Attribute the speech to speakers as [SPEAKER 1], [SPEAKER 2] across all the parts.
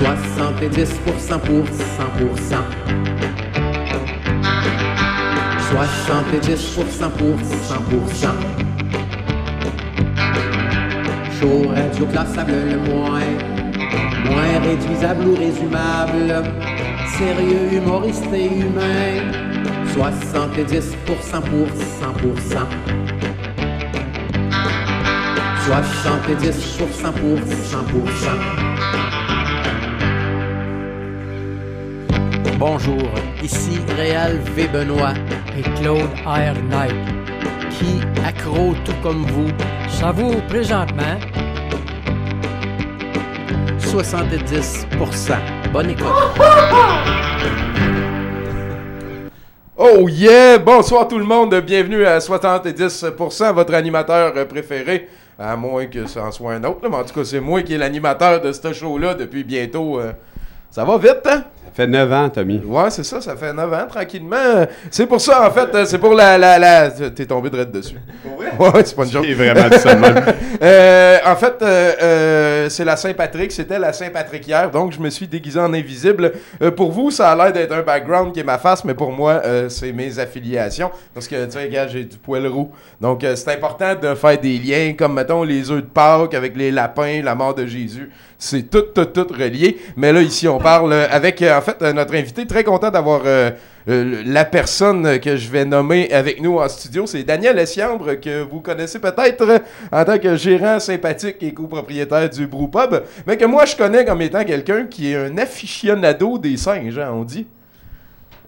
[SPEAKER 1] 70% pour 100%. 70% pour 100%. Chaud, radio classable le moins. Moins réduisable ou résumable. Sérieux, humoriste et humain. 70% pour 100%. 70% pour 100%.
[SPEAKER 2] Bonjour, ici Réal V. Benoît
[SPEAKER 3] et Claude R. Knight,
[SPEAKER 2] qui, accro tout comme vous,
[SPEAKER 3] savoure présentement
[SPEAKER 2] 70%. Bonne écoute.
[SPEAKER 4] Oh yeah! Bonsoir tout le monde, bienvenue à 70%, votre animateur préféré. À moins que ça en soit un autre, mais en tout cas, c'est moi qui est l'animateur de ce show-là depuis bientôt. euh, ça va vite, hein?
[SPEAKER 5] Ça fait 9 ans, Tommy.
[SPEAKER 4] Ouais, c'est ça, ça fait 9 ans, tranquillement. C'est pour ça, en fait, c'est pour la. la, la... T'es tombé direct dessus. Ouais, c'est pas une joke.
[SPEAKER 5] Vraiment ça même.
[SPEAKER 4] Euh, en fait, euh, euh, c'est la Saint-Patrick, c'était la Saint-Patrick hier, donc je me suis déguisé en invisible. Pour vous, ça a l'air d'être un background qui est ma face, mais pour moi, c'est mes affiliations. Parce que, tu sais, regarde, j'ai du poil roux. Donc, c'est important de faire des liens, comme, mettons, les œufs de Pâques avec les lapins, la mort de Jésus. C'est tout, tout, tout relié. Mais là, ici, on parle avec, en fait, notre invité. Très content d'avoir euh, la personne que je vais nommer avec nous en studio. C'est Daniel Essiambre, que vous connaissez peut-être en tant que gérant sympathique et copropriétaire du Brewpub. Mais que moi, je connais comme étant quelqu'un qui est un aficionado des singes, hein, on dit.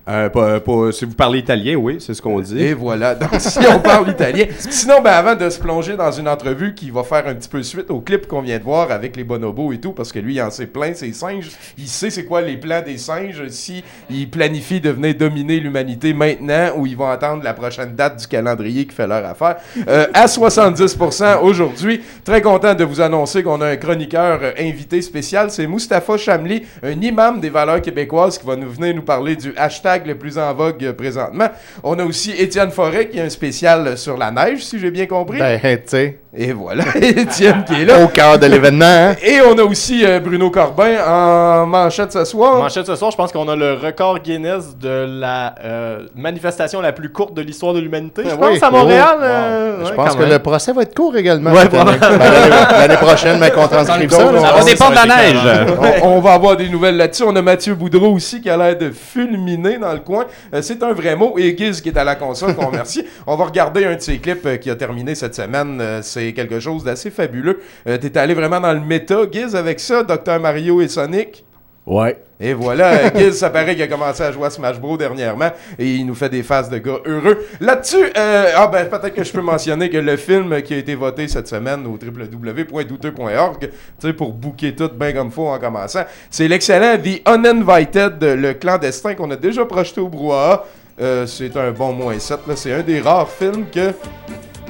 [SPEAKER 5] Euh, pas- pas- si vous parlez italien, oui, c'est ce qu'on dit.
[SPEAKER 4] Et voilà, donc si on parle italien. Sinon, ben, avant de se plonger dans une entrevue qui va faire un petit peu suite au clip qu'on vient de voir avec les bonobos et tout, parce que lui, il en sait plein, ces singes. Il sait c'est quoi les plans des singes, si il planifie de venir dominer l'humanité maintenant ou ils vont attendre la prochaine date du calendrier qui fait leur affaire. Euh, à 70% aujourd'hui, très content de vous annoncer qu'on a un chroniqueur euh, invité spécial, c'est Mustapha Chamli, un imam des valeurs québécoises qui va nous venir nous parler du hashtag le plus en vogue euh, présentement. On a aussi Étienne Forêt qui a un spécial euh, sur la neige, si j'ai bien compris.
[SPEAKER 6] Ben, tu sais,
[SPEAKER 4] Et voilà, Étienne qui est là.
[SPEAKER 6] au cœur de l'événement, hein?
[SPEAKER 4] Et on a aussi euh, Bruno Corbin en manchette ce soir.
[SPEAKER 7] Manchette ce soir, je pense qu'on a le record Guinness de la euh, manifestation la plus courte de l'histoire de l'humanité. Je
[SPEAKER 6] Ah
[SPEAKER 7] pense
[SPEAKER 6] oui.
[SPEAKER 7] à Montréal.
[SPEAKER 6] Oh.
[SPEAKER 7] euh,
[SPEAKER 6] Je
[SPEAKER 7] ouais,
[SPEAKER 6] pense que
[SPEAKER 7] même.
[SPEAKER 6] le procès va être court également.
[SPEAKER 7] Ouais.
[SPEAKER 6] Ben, L'année prochaine, mais qu'on transcrive ça. là.
[SPEAKER 5] Ça va dépendre de la neige.
[SPEAKER 4] on, on va avoir des nouvelles là-dessus. On a Mathieu Boudreau aussi qui a l'air de fulminer dans le coin. C'est un vrai mot. Et Giz qui est à la console, qu'on remercie. On va regarder un de ses clips qui a terminé cette semaine. Euh, c'est quelque chose d'assez fabuleux. Euh, T'es allé vraiment dans le méta, Giz, avec ça, Dr Mario et Sonic?
[SPEAKER 6] Ouais.
[SPEAKER 4] Et voilà, euh, Giz, ça paraît qu'il a commencé à jouer à Smash Bros dernièrement et il nous fait des faces de gars heureux. Là-dessus, euh, ah ben peut-être que je peux mentionner que le film qui a été voté cette semaine au www.douteux.org, tu sais, pour booker tout bien comme faut en commençant, c'est l'excellent The Uninvited, le clandestin qu'on a déjà projeté au brouhaha. Euh, c'est un bon moins 7, là. C'est un des rares films que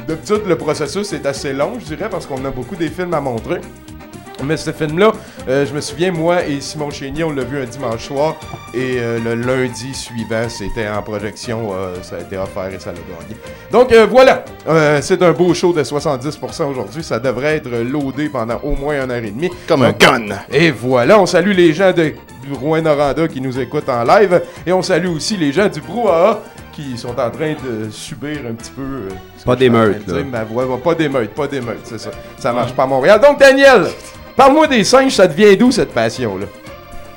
[SPEAKER 4] D'habitude, le processus est assez long, je dirais, parce qu'on a beaucoup des films à montrer. Mais ce film-là, euh, je me souviens, moi et Simon Chénier, on l'a vu un dimanche soir. Et euh, le lundi suivant, c'était en projection. euh, ça a été offert et ça l'a gagné. Donc voilà, c'est un beau show de 70% aujourd'hui. Ça devrait être loadé pendant au moins une heure et demie.
[SPEAKER 6] Comme un gun.
[SPEAKER 4] Et voilà, on salue les gens de Rouen-Noranda qui nous écoutent en live. Et on salue aussi les gens du Brouhaha qui sont en train de subir un petit peu... euh,
[SPEAKER 5] Pas d'émeute, là.
[SPEAKER 4] Ma voix va pas d'émeute, pas d'émeute, c'est ça. Ça marche pas à Montréal. Donc Daniel, parle-moi des singes, ça devient d'où cette passion-là?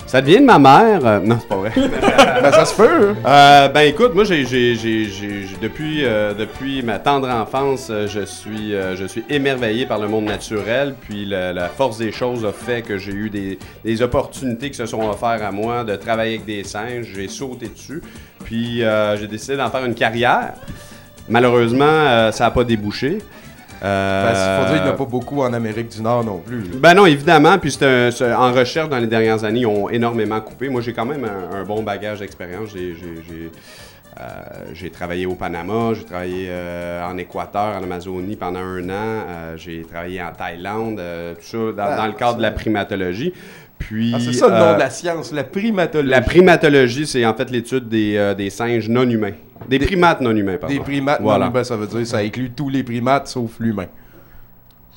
[SPEAKER 5] Ça devient de ma mère. euh, non, c'est pas vrai.
[SPEAKER 4] ben ça se peut, hein?
[SPEAKER 5] Euh, ben écoute, moi j'ai, j'ai, j'ai, depuis, euh, depuis ma tendre enfance, je suis, je suis émerveillé par le monde naturel. Puis la force des choses a fait que j'ai eu des, des opportunités qui se sont offertes à moi de travailler avec des singes. J'ai sauté dessus. Puis j'ai décidé d'en faire une carrière. Malheureusement, ça n'a pas débouché. Euh,
[SPEAKER 4] Parce qu'il faut dire qu'il n'y en a pas beaucoup en Amérique du Nord non plus.
[SPEAKER 5] Ben non, évidemment. Puis c'est un- en recherche dans les dernières années, ils ont énormément coupé. Moi, j'ai quand même un, un bon bagage d'expérience. J'ai, j'ai- euh, j'ai travaillé au Panama, j'ai travaillé euh, en Équateur, en Amazonie pendant un an. euh, j'ai travaillé en Thaïlande, tout ça dans,
[SPEAKER 4] Ah,
[SPEAKER 5] dans le cadre de la primatologie. Puis,
[SPEAKER 4] Ah, c'est ça le nom
[SPEAKER 5] euh,
[SPEAKER 4] de la science, la primatologie.
[SPEAKER 5] la primatologie, c'est en fait l'étude des, euh, des singes non humains. Des,
[SPEAKER 4] Des-
[SPEAKER 5] primates non humains, pardon.
[SPEAKER 4] Des primates,
[SPEAKER 5] Voilà.
[SPEAKER 4] non, ben, ça veut dire ça inclut tous les primates sauf l'humain.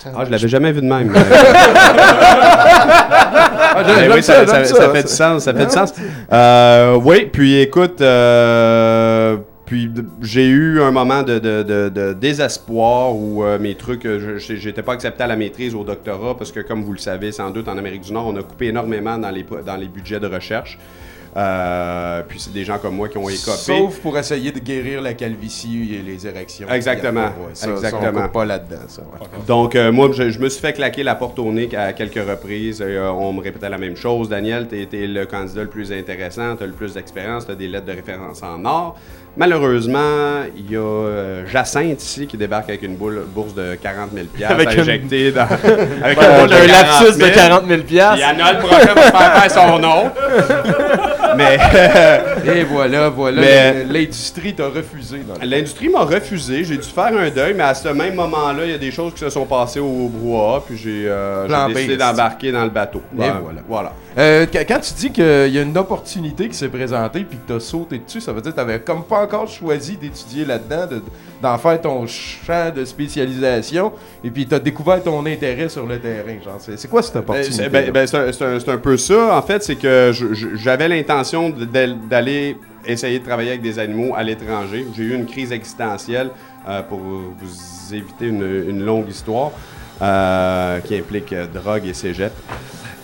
[SPEAKER 5] Ah, je l'avais jamais vu de même.
[SPEAKER 4] Ah, j'aime
[SPEAKER 5] oui,
[SPEAKER 4] ça,
[SPEAKER 5] ça,
[SPEAKER 4] j'aime
[SPEAKER 5] ça-
[SPEAKER 4] ça.
[SPEAKER 5] ça fait du sens, ça fait du sens. Euh, oui, puis écoute, euh, puis j'ai eu un moment de, de- de- de désespoir où euh, mes trucs, je- j'étais pas accepté à la maîtrise au doctorat parce que, comme vous le savez sans doute, en Amérique du Nord, on a coupé énormément dans les, dans les budgets de recherche. Euh, puis c'est des gens comme moi qui ont écopé.
[SPEAKER 4] Sauf pour essayer de guérir la calvitie et les érections.
[SPEAKER 5] Exactement.
[SPEAKER 4] Ouais, ça, ça,
[SPEAKER 5] Exactement.
[SPEAKER 4] on pas là-dedans, ça. ouais.
[SPEAKER 5] Donc, euh, moi, je, je me suis fait claquer la porte au nez à quelques reprises. Euh, on me répétait la même chose. Daniel, tu été le candidat le plus intéressant, tu as le plus d'expérience, tu as des lettres de référence en or. Malheureusement, il y a Jacinthe ici qui débarque avec une boule, bourse de 40 000
[SPEAKER 7] Avec
[SPEAKER 5] à
[SPEAKER 7] une-
[SPEAKER 5] injecter dans, avec
[SPEAKER 7] Un,
[SPEAKER 5] boule de 40
[SPEAKER 7] lapsus de
[SPEAKER 5] 000.
[SPEAKER 7] 40 000
[SPEAKER 5] Puis à
[SPEAKER 7] piastres.
[SPEAKER 5] Noël prochain, va se faire faire son nom. Mais
[SPEAKER 4] Et voilà, voilà.
[SPEAKER 5] Mais-
[SPEAKER 4] L'industrie t'a refusé.
[SPEAKER 5] L'industrie m'a refusé. J'ai dû faire un deuil, mais à ce même moment-là, il y a des choses qui se sont passées au brouhaha, puis j'ai euh, décidé d'embarquer dans le bateau.
[SPEAKER 4] Et
[SPEAKER 5] Ben,
[SPEAKER 4] voilà.
[SPEAKER 5] voilà.
[SPEAKER 4] Euh, qu- quand tu dis qu'il y a une opportunité qui s'est présentée puis que tu as sauté dessus, ça veut dire que tu n'avais comme pas encore choisi d'étudier là-dedans, de- d'en faire ton champ de spécialisation et puis tu as découvert ton intérêt sur le terrain. C'est quoi cette
[SPEAKER 5] Ben,
[SPEAKER 4] opportunité?
[SPEAKER 5] c'est ben, ben, c'est un, peu ça. En fait, c'est que j'avais l'intention d'aller essayer de travailler avec des animaux à l'étranger. J'ai eu une crise existentielle euh, pour vous éviter une, une longue histoire euh, qui implique euh, drogue et cégep.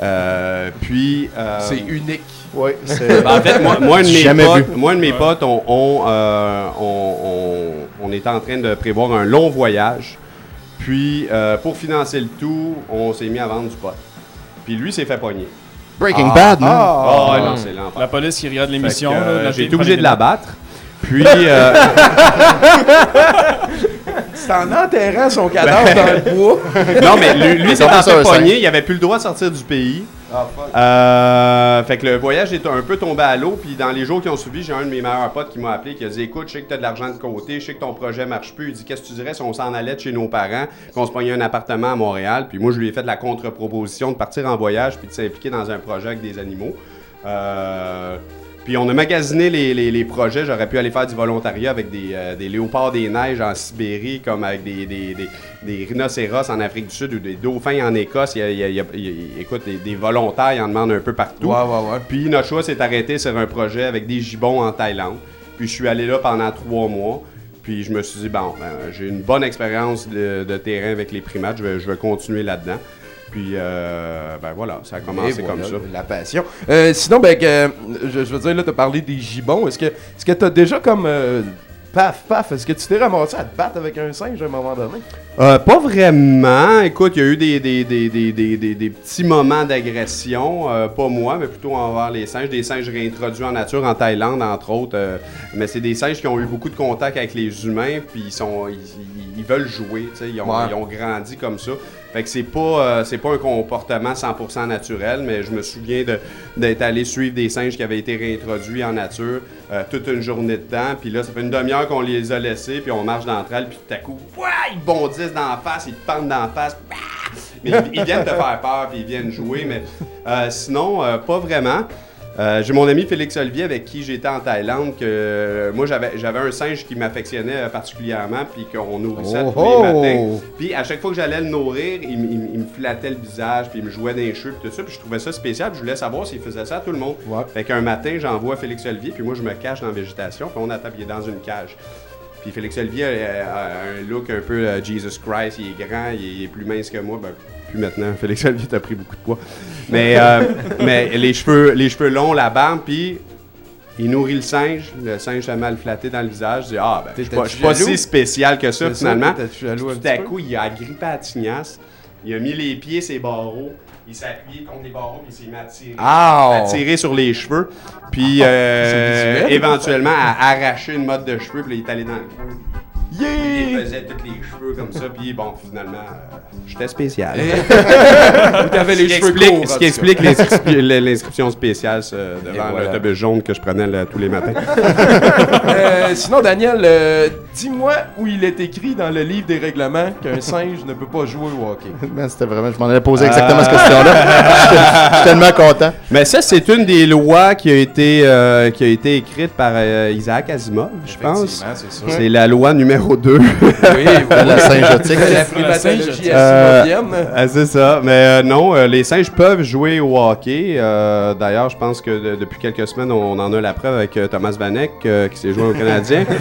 [SPEAKER 5] Euh, puis. euh,
[SPEAKER 4] c'est unique.
[SPEAKER 6] Oui, c'est.
[SPEAKER 5] Ben, en fait, moi, moi, un de mes
[SPEAKER 6] Jamais
[SPEAKER 5] potes,
[SPEAKER 6] vu.
[SPEAKER 5] moi, de mes potes, on, on, euh, on, on- on était en train de prévoir un long voyage. Puis, euh, pour financer le tout, on s'est mis à vendre du pot. Puis lui s'est fait pogner.
[SPEAKER 6] Breaking Bad, non?
[SPEAKER 5] Ah, ouais, non, c'est.
[SPEAKER 8] La police qui regarde l'émission.
[SPEAKER 5] J'ai été obligé de l'abattre. Puis, euh,
[SPEAKER 4] C'est en enterrant son cadavre dans le bois.
[SPEAKER 5] non, mais lui, lui s'est fait pogner. Il avait plus le droit de sortir du pays.
[SPEAKER 4] Ah, fuck.
[SPEAKER 5] Euh, fait que le voyage est un peu tombé à l'eau. Puis dans les jours qui ont suivi, j'ai un de mes meilleurs potes qui m'a appelé, qui a dit Écoute, je sais que tu as de l'argent de côté, je sais que ton projet marche plus. Il dit Qu'est-ce que tu dirais si on s'en allait de chez nos parents, qu'on se pognait un appartement à Montréal? Puis moi, je lui ai fait de la contre-proposition de partir en voyage puis de s'impliquer dans un projet avec des animaux. Euh, puis on a magasiné les, les- les projets. J'aurais pu aller faire du volontariat avec des, euh, des léopards des neiges en Sibérie, comme avec des, des, des- rhinocéros en Afrique du Sud ou des dauphins en Écosse. Il y a, il y a- il y a- écoute, des, des volontaires, ils en demandent un peu partout.
[SPEAKER 4] Ouais, ouais, ouais.
[SPEAKER 5] Puis notre choix s'est arrêté sur un projet avec des gibbons en Thaïlande. Puis je suis allé là pendant trois mois. Puis je me suis dit, bon, ben, j'ai une bonne expérience de, de terrain avec les primates, je vais, je vais continuer là-dedans. Puis, euh, ben voilà, ça a commencé comme ça.
[SPEAKER 4] La passion. Euh, sinon, ben, que, je, je veux dire, là, tu as parlé des gibbons. Est-ce que est-ce que tu as déjà comme. euh, paf, paf, est-ce que tu t'es ramassé à te battre avec un singe à un moment donné?
[SPEAKER 5] Euh, pas vraiment. Écoute, il y a eu des, des, des, des, des, des- des petits moments d'agression. euh, pas moi, mais plutôt envers les singes. Des singes réintroduits en nature en Thaïlande, entre autres. euh, mais c'est des singes qui ont eu beaucoup de contact avec les humains, puis ils, sont, ils, ils- ils veulent jouer. tu sais, Ils ont,
[SPEAKER 4] Ouais.
[SPEAKER 5] ils ont grandi comme ça. Fait que c'est pas, euh, pas un comportement 100% naturel, mais je me souviens d'être allé suivre des singes qui avaient été réintroduits en nature euh, toute une journée de temps. Puis là, ça fait une demi-heure qu'on les a laissés, puis on marche d'entre elles, puis tout à coup, ils bondissent dans la face, ils te pendent dans la face. bah! Mais ils, viennent te faire peur, puis ils viennent jouer, mais euh, sinon, pas vraiment. Euh, j'ai mon ami Félix Olivier avec qui j'étais en Thaïlande que euh, moi j'avais j'avais un singe qui m'affectionnait euh, particulièrement puis qu'on nourrissait
[SPEAKER 4] Oh
[SPEAKER 5] tous les
[SPEAKER 4] oh!
[SPEAKER 5] matins. Puis à chaque fois que j'allais le nourrir, il, me flattait le visage, puis il me jouait les cheveux, puis tout ça. Puis je trouvais ça spécial. puis Je voulais savoir s'il faisait ça à tout le monde.
[SPEAKER 4] Ouais.
[SPEAKER 5] Fait qu'un matin, j'envoie Félix Olivier, puis moi je me cache dans la végétation, puis on attend, puis il est dans une cage. Puis Félix Olivier a, a- a un look un peu Jesus Christ, il est grand, il est, il est plus mince que moi. Ben, plus maintenant, Félix Olivier t'a pris beaucoup de poids. Mais, euh, mais les, cheveux, les cheveux longs, la barbe, puis il nourrit le singe. Le singe s'est mal flatté dans le visage. Je dis, ah, ben, je suis pas, si spécial que ça, finalement. Tout à
[SPEAKER 4] peu?
[SPEAKER 5] coup, il a agrippé à la tignasse. Il a mis les pieds, ses barreaux. Il s'est appuyé contre les barreaux, puis il s'est mis à tirer.
[SPEAKER 4] Ah!
[SPEAKER 5] à tirer sur les cheveux. Puis, euh,
[SPEAKER 4] visuel.
[SPEAKER 5] éventuellement, à arracher une mode de cheveux. Puis là, il est allé dans le creux. Il
[SPEAKER 4] Yeah!
[SPEAKER 5] faisait tous les cheveux comme ça. Puis, bon, finalement, euh, j'étais spécial.
[SPEAKER 4] Ou t'avais les cheveux
[SPEAKER 5] explique,
[SPEAKER 4] courts.
[SPEAKER 5] ce qui explique l'inscription- l'inscription spéciale euh, devant
[SPEAKER 4] voilà.
[SPEAKER 5] l'autobus jaune que je prenais là, tous les matins.
[SPEAKER 4] Euh, sinon, Daniel, euh, dis-moi où il est écrit dans le livre des règlements qu'un singe ne peut pas jouer au hockey.
[SPEAKER 6] Man, c'était vraiment, je m'en allais poser exactement cette question-là. Je suis tellement content.
[SPEAKER 5] Mais ça, c'est une des lois qui a été, euh, qui a été écrite par euh, Isaac Asimov, je pense.
[SPEAKER 4] Effectivement, c'est ça.
[SPEAKER 5] C'est la loi numéro
[SPEAKER 6] numéro 2
[SPEAKER 4] Oui,
[SPEAKER 6] de la Saint-Jotique.
[SPEAKER 4] La primatologie
[SPEAKER 6] Euh.
[SPEAKER 5] Ah, c'est ça. Mais euh, non, euh, les singes peuvent jouer au hockey. Euh, D'ailleurs, je pense que de- depuis quelques semaines, on en a la preuve avec euh, Thomas Vanek euh, qui s'est joué au Canadien.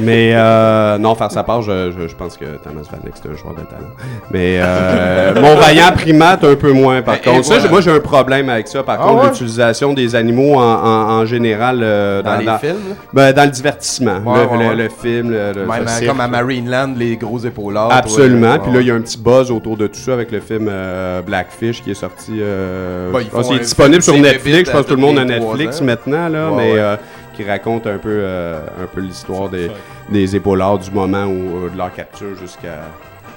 [SPEAKER 5] Mais euh, non, faire sa part, je, je- je pense que Thomas Vanek, c'est un joueur de talent. Mais euh, mon vaillant primate, un peu moins, par
[SPEAKER 4] Et-
[SPEAKER 5] contre.
[SPEAKER 4] Voilà.
[SPEAKER 5] moi, j'ai un problème avec ça. Par
[SPEAKER 4] Ah
[SPEAKER 5] contre,
[SPEAKER 4] ouais?
[SPEAKER 5] l'utilisation des animaux en, en- en général euh,
[SPEAKER 4] Dans les films,
[SPEAKER 5] ben, dans le divertissement.
[SPEAKER 4] Ouais,
[SPEAKER 5] le,
[SPEAKER 4] ouais,
[SPEAKER 5] le- film, le.
[SPEAKER 4] Même à-
[SPEAKER 5] cirque.
[SPEAKER 4] comme à Marineland, les gros épaulards.
[SPEAKER 5] Absolument.
[SPEAKER 4] ouais,
[SPEAKER 5] Puis là, il y a un petit buzz autour de tout ça avec le film euh, Blackfish qui est sorti. Euh,
[SPEAKER 4] Bah, ils
[SPEAKER 5] je pense
[SPEAKER 4] font
[SPEAKER 5] qu'il est
[SPEAKER 4] un
[SPEAKER 5] disponible sur
[SPEAKER 4] c'est
[SPEAKER 5] Netflix. Je pense que tout le monde a Netflix maintenant, là, mais euh, qui raconte un peu, euh, un peu l'histoire des, des épaulards du moment où, euh, de leur capture jusqu'à.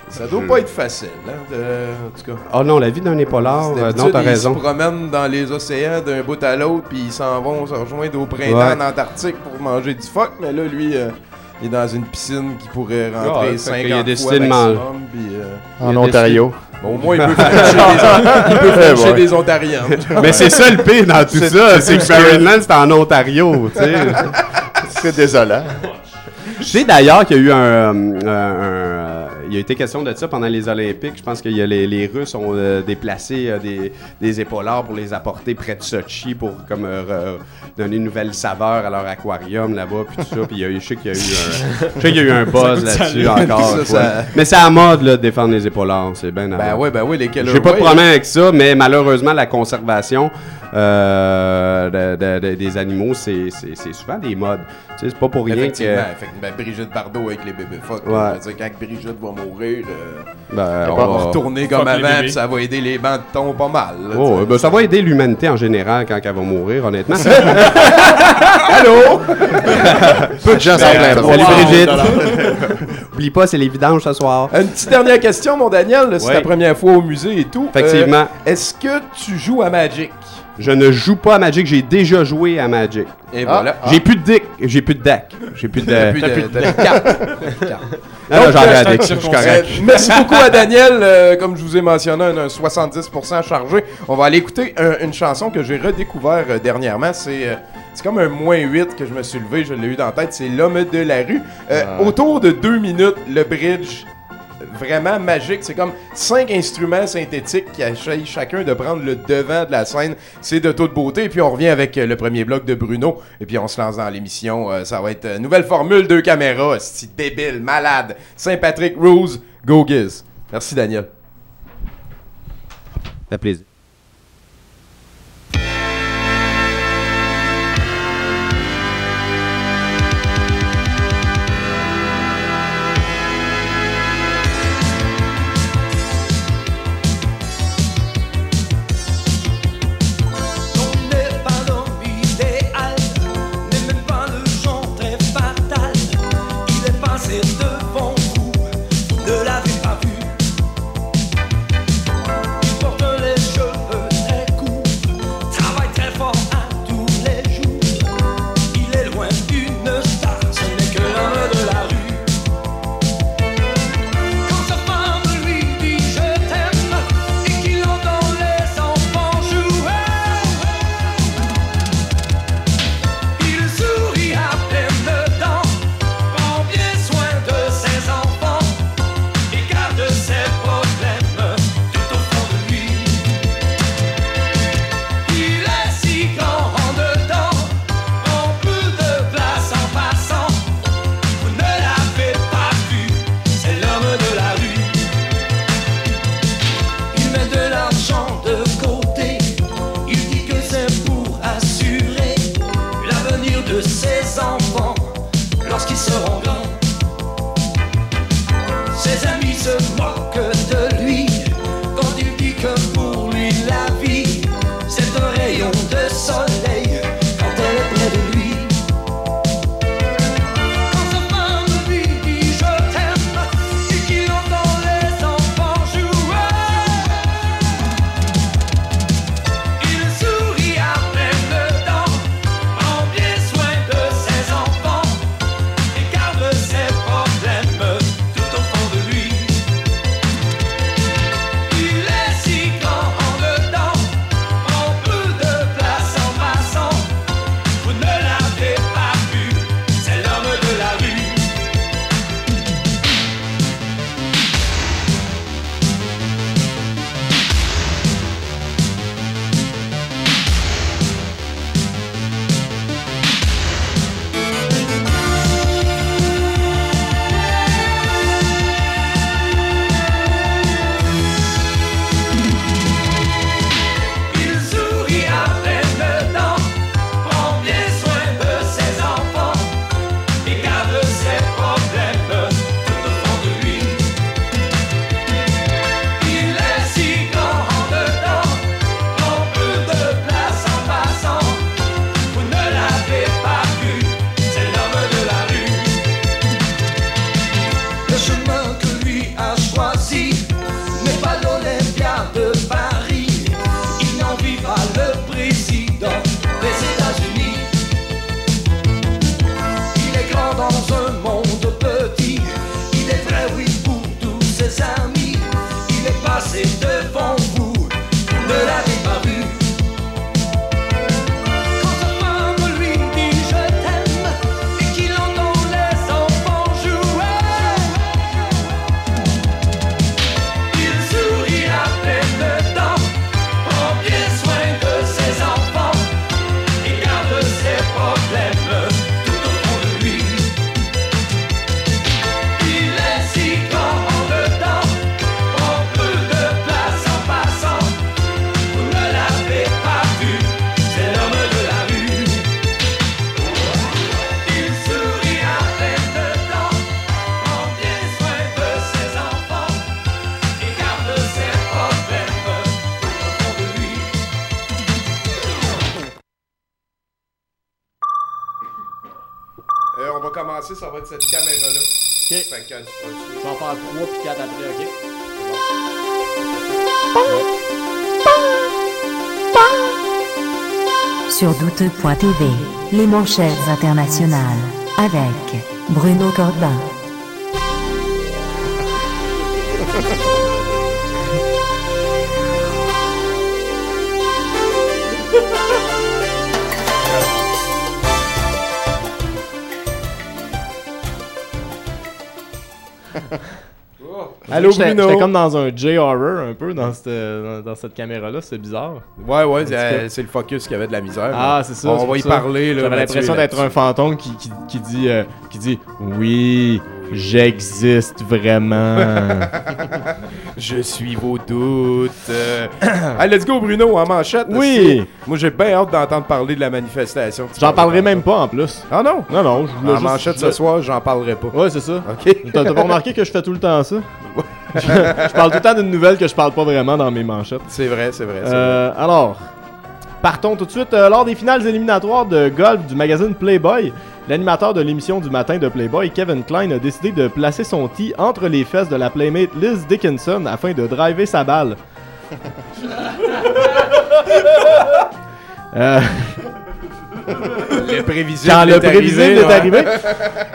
[SPEAKER 4] Ça doit
[SPEAKER 5] Je-
[SPEAKER 4] pas être facile, hein, de- en tout cas.
[SPEAKER 5] Oh non, la vie d'un épaulard, euh, non, t'as
[SPEAKER 4] Ils
[SPEAKER 5] raison.
[SPEAKER 4] se promènent dans les océans d'un bout à l'autre, puis ils s'en vont se rejoindre au printemps
[SPEAKER 5] Ouais.
[SPEAKER 4] en Antarctique pour manger du phoque. Mais là, lui, euh, il est dans une piscine qui pourrait
[SPEAKER 5] Ah,
[SPEAKER 4] rentrer 50
[SPEAKER 5] a décidé
[SPEAKER 4] maximum. puis, euh,
[SPEAKER 6] En
[SPEAKER 5] Il a
[SPEAKER 6] Ontario.
[SPEAKER 4] bon, au moins, il peut faire chez des, il peut faire
[SPEAKER 6] Eh
[SPEAKER 4] des Ontariens.
[SPEAKER 5] Mais c'est ça le pire dans tout ça,
[SPEAKER 6] c'est
[SPEAKER 5] que Maryland, c'est en Ontario, tu sais.
[SPEAKER 6] C'est désolant.
[SPEAKER 5] Je sais d'ailleurs qu'il y a eu un, euh, un- un- Il a été question de ça pendant les Olympiques. Je pense que y a les, les Russes ont euh, déplacé euh, des, des épaulards pour les apporter près de Sochi pour comme euh, donner une nouvelle saveur à leur aquarium là-bas puis tout ça. Puis il y a eu- je sais qu'il y a eu un, je sais qu'il y a eu un buzz là-dessus encore.
[SPEAKER 4] Ça,
[SPEAKER 5] ouais.
[SPEAKER 4] ça-
[SPEAKER 5] Mais c'est à la mode là, de défendre les épaulards, c'est bien
[SPEAKER 4] Ben ouais, ben les Keller
[SPEAKER 5] J'ai pas de problème avec ça, mais malheureusement, la conservation euh, de- de- de- des animaux, c'est souvent des modes. Tu sais, c'est pas pour rien que.
[SPEAKER 4] Effectivement, effectivement. Ben, Brigitte Bardot avec les bébés.
[SPEAKER 5] Ouais.
[SPEAKER 4] dire, quand Brigitte va mourir, euh,
[SPEAKER 5] Ben,
[SPEAKER 4] on va
[SPEAKER 5] va-
[SPEAKER 4] retourner
[SPEAKER 7] Fuck
[SPEAKER 4] comme avant, puis ça va aider les bancs de thon pas mal. là,
[SPEAKER 5] Oh, ben, ça va aider l'humanité en général quand elle va mourir, honnêtement.
[SPEAKER 4] Allô?
[SPEAKER 6] Peu de gens s'en.
[SPEAKER 5] Salut Brigitte. Oublie pas, c'est les vidanges ce soir.
[SPEAKER 4] Une petite dernière question, mon Daniel. C'est
[SPEAKER 5] Ouais.
[SPEAKER 4] ta première fois au musée et tout.
[SPEAKER 5] Effectivement.
[SPEAKER 4] Euh, Est-ce que tu joues à Magic?
[SPEAKER 5] Je ne joue pas à Magic, j'ai déjà joué à Magic.
[SPEAKER 4] Et
[SPEAKER 6] Ah.
[SPEAKER 4] voilà.
[SPEAKER 5] J'ai plus de deck, j'ai plus de deck. J'ai plus de.
[SPEAKER 4] T'as plus de.
[SPEAKER 5] Ah, non, j'en ai deck, je suis correct.
[SPEAKER 4] Euh, merci beaucoup à Daniel. Euh, comme je vous ai mentionné, un, un 70% chargé. On va aller écouter un- une chanson que j'ai redécouvert euh, dernièrement. C'est euh, c'est comme un moins 8 que je me suis levé. Je l'ai eu dans la tête. C'est L'homme de la rue. Euh, Autour de deux minutes, le bridge. Vraiment magique, c'est comme cinq instruments synthétiques qui essayent chacun de prendre le devant de la scène. C'est de toute beauté. Et puis on revient avec euh, le premier bloc de Bruno. Et puis on se lance dans l'émission. Euh, ça va être euh, nouvelle formule, deux caméras. C'est débile, malade. Saint-Patrick Rose, go Giz. Merci Daniel.
[SPEAKER 5] Ça plaisir.
[SPEAKER 4] Être cette caméra-là.
[SPEAKER 7] Ok.
[SPEAKER 4] Fait que, le
[SPEAKER 7] Je vais en faire 3 puis 4 après, ok?
[SPEAKER 9] Sur douteux.tv, les manchettes internationales, avec Bruno Corbin.
[SPEAKER 7] Allô,
[SPEAKER 4] Bruno?
[SPEAKER 7] J'étais comme dans un J-horror un peu dans cette, dans, dans cette caméra-là, c'est bizarre.
[SPEAKER 4] Ouais, ouais, euh, c'est le focus qui avait de la misère.
[SPEAKER 7] Ah, c'est ça.
[SPEAKER 4] On
[SPEAKER 7] c'est
[SPEAKER 4] va y
[SPEAKER 7] ça.
[SPEAKER 4] parler. là,
[SPEAKER 7] J'avais
[SPEAKER 4] Mathieu,
[SPEAKER 7] l'impression d'être un fantôme qui, qui, qui dit, euh, qui dit Oui, j'existe vraiment.
[SPEAKER 4] Je suis vos doutes. Euh, Allez, let's go, Bruno, en manchette.
[SPEAKER 7] Oui.
[SPEAKER 4] Moi, j'ai bien hâte d'entendre parler de la manifestation.
[SPEAKER 7] J'en parlerai même pas en plus.
[SPEAKER 4] Ah non?
[SPEAKER 7] Non, non, je
[SPEAKER 4] En
[SPEAKER 7] juste-
[SPEAKER 4] manchette
[SPEAKER 7] je-
[SPEAKER 4] ce soir, j'en parlerai pas.
[SPEAKER 7] Ouais, c'est ça.
[SPEAKER 4] OK?
[SPEAKER 7] T'as pas remarqué que je fais tout le temps ça? je, je parle tout le temps d'une nouvelle que je parle pas vraiment dans mes manchettes.
[SPEAKER 4] C'est vrai, c'est vrai.
[SPEAKER 7] Euh, alors, partons tout de suite. Euh, lors des finales éliminatoires de golf du magazine Playboy, l'animateur de l'émission du matin de Playboy, Kevin Klein, a décidé de placer son tee entre les fesses de la playmate Liz Dickinson afin de driver sa balle. Euh,
[SPEAKER 4] vrai. Le prévisible
[SPEAKER 7] quand le
[SPEAKER 4] est arrivé, ouais.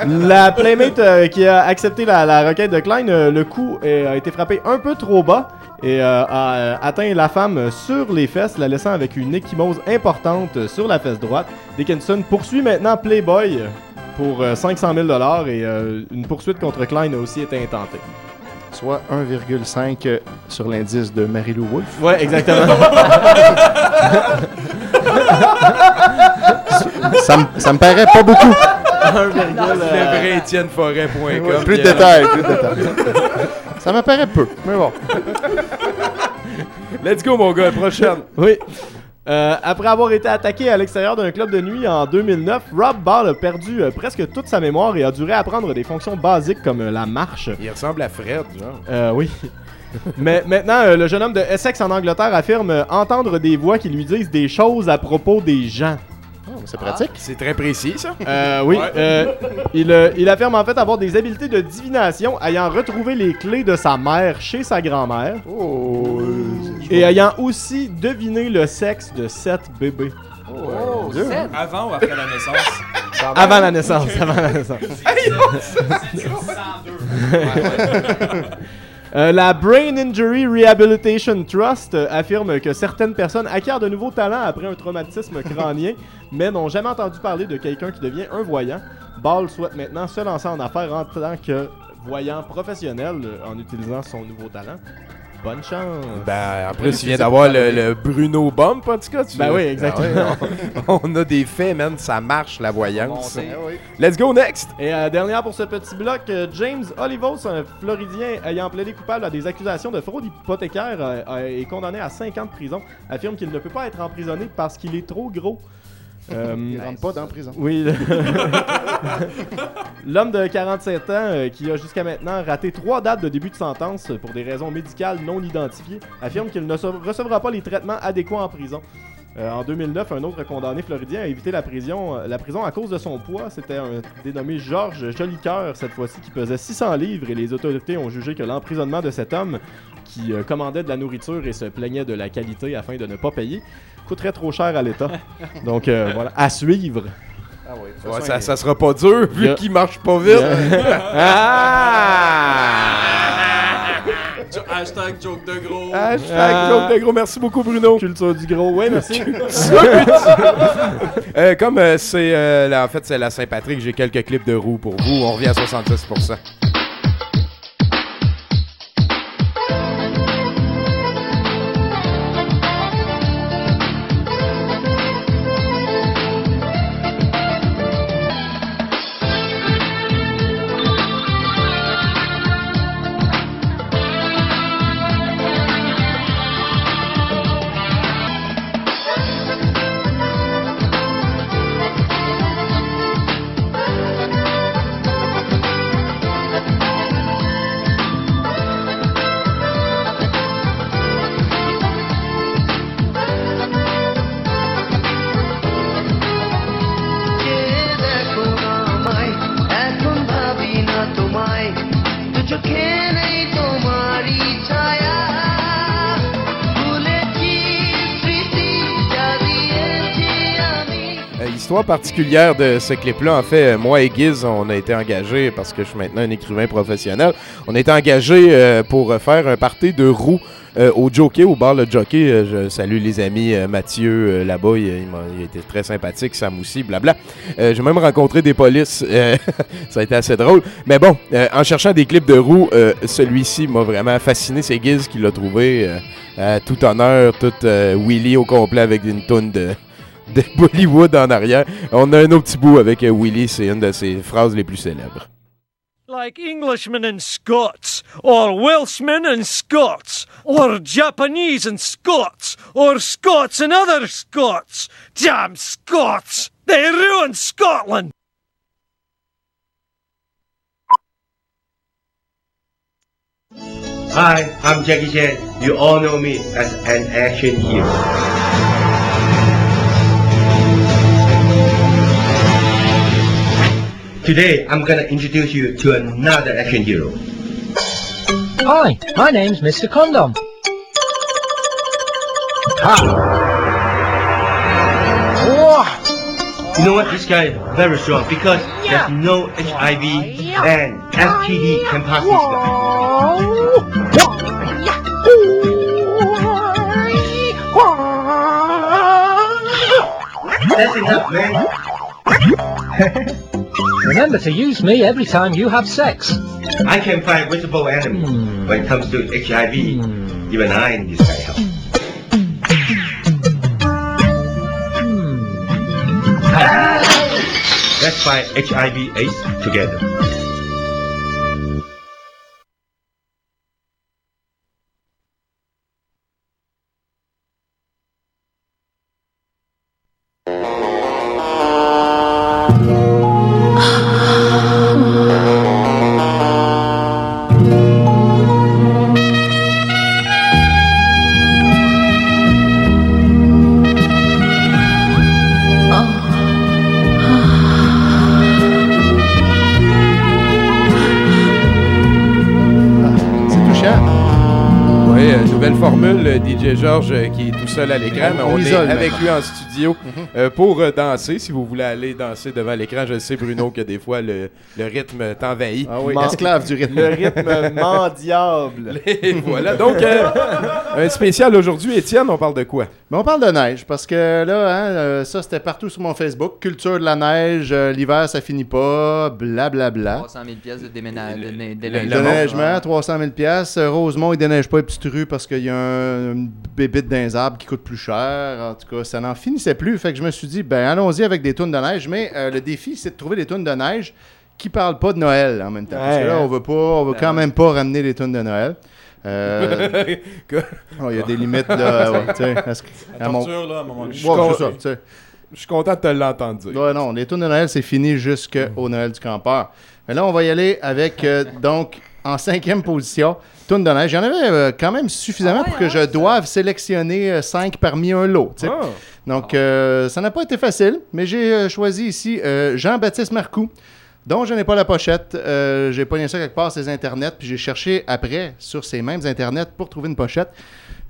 [SPEAKER 7] la playmate euh, qui a accepté la, la requête de Klein, le coup a été frappé un peu trop bas et euh, a euh, atteint la femme sur les fesses, la laissant avec une échymose importante euh, sur la fesse droite. Dickinson poursuit maintenant Playboy pour euh, 500 000 et euh, une poursuite contre Klein a aussi été intentée.
[SPEAKER 6] Soit 1,5 euh, sur l'indice de Marie-Lou Wolfe.
[SPEAKER 7] Ouais, exactement.
[SPEAKER 6] ça, me, ça me paraît pas beaucoup.
[SPEAKER 7] Un virgule, euh,
[SPEAKER 4] Le vrai étienneforêt.com.
[SPEAKER 6] Plus de détails, plus de détails. ça me paraît peu, mais bon.
[SPEAKER 4] Let's go, mon gars. Prochaine.
[SPEAKER 7] Oui. Euh, après avoir été attaqué à l'extérieur d'un club de nuit en 2009, Rob Ball a perdu euh, presque toute sa mémoire et a dû réapprendre des fonctions basiques comme euh, la marche.
[SPEAKER 4] Il ressemble à Fred, genre.
[SPEAKER 7] Euh, oui. Mais maintenant, euh, le jeune homme de Essex en Angleterre affirme euh, entendre des voix qui lui disent des choses à propos des gens.
[SPEAKER 6] Oh, c'est pratique.
[SPEAKER 4] C'est très précis, ça.
[SPEAKER 7] Euh, oui, euh, il, euh, il affirme en fait avoir des habiletés de divination ayant retrouvé les clés de sa mère chez sa grand-mère
[SPEAKER 6] Oh,
[SPEAKER 7] et ayant aussi deviné le sexe de sept bébés.
[SPEAKER 10] Oh, sept? Avant ou après la naissance?
[SPEAKER 7] Avant la naissance, avant la naissance. Euh, la Brain Injury Rehabilitation Trust euh, affirme que certaines personnes acquièrent de nouveaux talents après un traumatisme crânien, mais n'ont jamais entendu parler de quelqu'un qui devient un voyant. Ball souhaite maintenant se lancer en affaires en tant que voyant professionnel euh, en utilisant son nouveau talent. Bonne chance!
[SPEAKER 4] Ben, en plus, il vient d'avoir le, le Bruno Bump, en tout cas. Tu
[SPEAKER 7] Ben oui, exactement.
[SPEAKER 4] Ah ouais, on, on a des faits, man. Ça marche, la voyance.
[SPEAKER 10] Montée.
[SPEAKER 4] Let's go next.
[SPEAKER 7] Et euh, dernière pour ce petit bloc, euh, James Olivos, un Floridien ayant plaidé coupable à des accusations de fraude hypothécaire euh, euh, et condamné à 5 ans de prison, affirme qu'il ne peut pas être emprisonné parce qu'il est trop gros. Euh,
[SPEAKER 6] Il rentre pas dans la prison.
[SPEAKER 7] oui. L'homme de 47 ans euh, qui a jusqu'à maintenant raté trois dates de début de sentence pour des raisons médicales non identifiées affirme qu'il ne recevra pas les traitements adéquats en prison. Euh, en 2009, un autre condamné floridien a évité la prison, euh, la prison à cause de son poids. C'était un dénommé Georges Jolicoeur, cette fois-ci, qui pesait 600 livres et les autorités ont jugé que l'emprisonnement de cet homme, qui euh, commandait de la nourriture et se plaignait de la qualité afin de ne pas payer, coûterait trop cher à l'État. Donc euh, voilà, à suivre.
[SPEAKER 4] Ouais, ça, ça sera pas dur, vu
[SPEAKER 7] Yeah.
[SPEAKER 4] qu'il marche pas vite.
[SPEAKER 7] Ah!
[SPEAKER 10] Hashtag joke de gros.
[SPEAKER 4] Hashtag
[SPEAKER 7] Ah.
[SPEAKER 4] joke de gros. Merci beaucoup, Bruno.
[SPEAKER 7] Culture du gros, ouais, merci.
[SPEAKER 4] Euh, comme euh, c'est euh, en fait c'est la Saint-Patrick, j'ai quelques clips de roues pour vous. On revient à 66%. Particulière de ce clip-là, en fait, euh, moi et Giz, on a été engagés, parce que je suis maintenant un écrivain professionnel, on a été engagés euh, pour faire un party de roues euh, au Jockey, au bar Le Jockey. Euh, je salue les amis Mathieu là-bas, il, il très sympathique, Sam aussi, blabla. J'ai même rencontré des polices, ça a été assez drôle. Mais bon, en cherchant des clips de roues, celui-ci m'a vraiment fasciné. C'est Giz qui l'a trouvé. à tout honneur, tout Willy au complet avec une tonne de, de Bollywood en arrière. On a un autre petit bout avec euh, Willy, c'est une de ses phrases les plus célèbres.
[SPEAKER 11] Like Englishmen and Scots, or Welshmen and Scots, or Japanese and Scots, or Scots and other Scots. Damn Scots! They ruined Scotland!
[SPEAKER 12] Hi, I'm Jackie Chan. You all know me as an action hero. Today, I'm gonna introduce you to another action hero.
[SPEAKER 13] Hi, my name's Mr. Condom.
[SPEAKER 12] You know what? This guy is very strong because there's no HIV and STD can pass this guy. That's enough, man.
[SPEAKER 13] Remember to use me every time you have sex.
[SPEAKER 12] I can find visible enemy hmm. when it comes to HIV. Hmm. Even I need this guy help. Hmm. Let's fight HIV AIDS together.
[SPEAKER 4] Seul à l'écran, mais
[SPEAKER 6] On
[SPEAKER 4] on est avec lui en studio pour euh, danser. Si vous voulez aller danser devant l'écran, je sais, Bruno, que des fois le, le rythme t'envahit.
[SPEAKER 7] Ah oui.
[SPEAKER 6] Esclave du rythme.
[SPEAKER 7] Le rythme mendiable.
[SPEAKER 4] Et voilà. Donc, euh, un spécial aujourd'hui. Étienne, on parle de quoi?
[SPEAKER 6] Mais on parle de neige parce que là, hein, euh, ça c'était partout sur mon Facebook. Culture de la neige, l'hiver ça finit pas, blablabla. Bla, bla.
[SPEAKER 14] 300 000 pièces de déménage. de- de-
[SPEAKER 6] Le
[SPEAKER 14] déneigement.
[SPEAKER 6] déneigement, 300 000 pièces. Rosemont, il déneige pas les petites rues parce qu'il y a un, une bébite dans les arbres qui coûte plus cher. En tout cas, ça n'en finissait plus. Fait que je me suis dit, ben allons-y avec des tonnes de neige. Mais euh, le défi, c'est de trouver des tonnes de neige qui parlent pas de Noël en même temps. Parce que là,
[SPEAKER 7] hein.
[SPEAKER 6] on veut pas, on veut quand même pas ramener les tonnes de Noël. Euh, oh, Il y a des limites là. ouais, que- à mon-
[SPEAKER 10] à.
[SPEAKER 6] Ouais,
[SPEAKER 10] Je suis
[SPEAKER 6] ça.
[SPEAKER 4] Je content de te l'entendre dire.
[SPEAKER 6] Ouais, non, les tours de Noël, c'est fini jusqu'au Noël du campeur. Mais là, on va y aller avec, euh, donc, en cinquième position, Tourne de neige. Il y en avait euh, quand même suffisamment pour que je doive sélectionner euh, cinq parmi un lot.
[SPEAKER 4] Ah.
[SPEAKER 6] Donc, euh, ça n'a pas été facile, mais j'ai choisi ici Jean-Baptiste Marcoux, dont je n'ai pas la pochette. Euh, j'ai pogné ça quelque part sur les internets, puis j'ai cherché après sur ces mêmes internets pour trouver une pochette.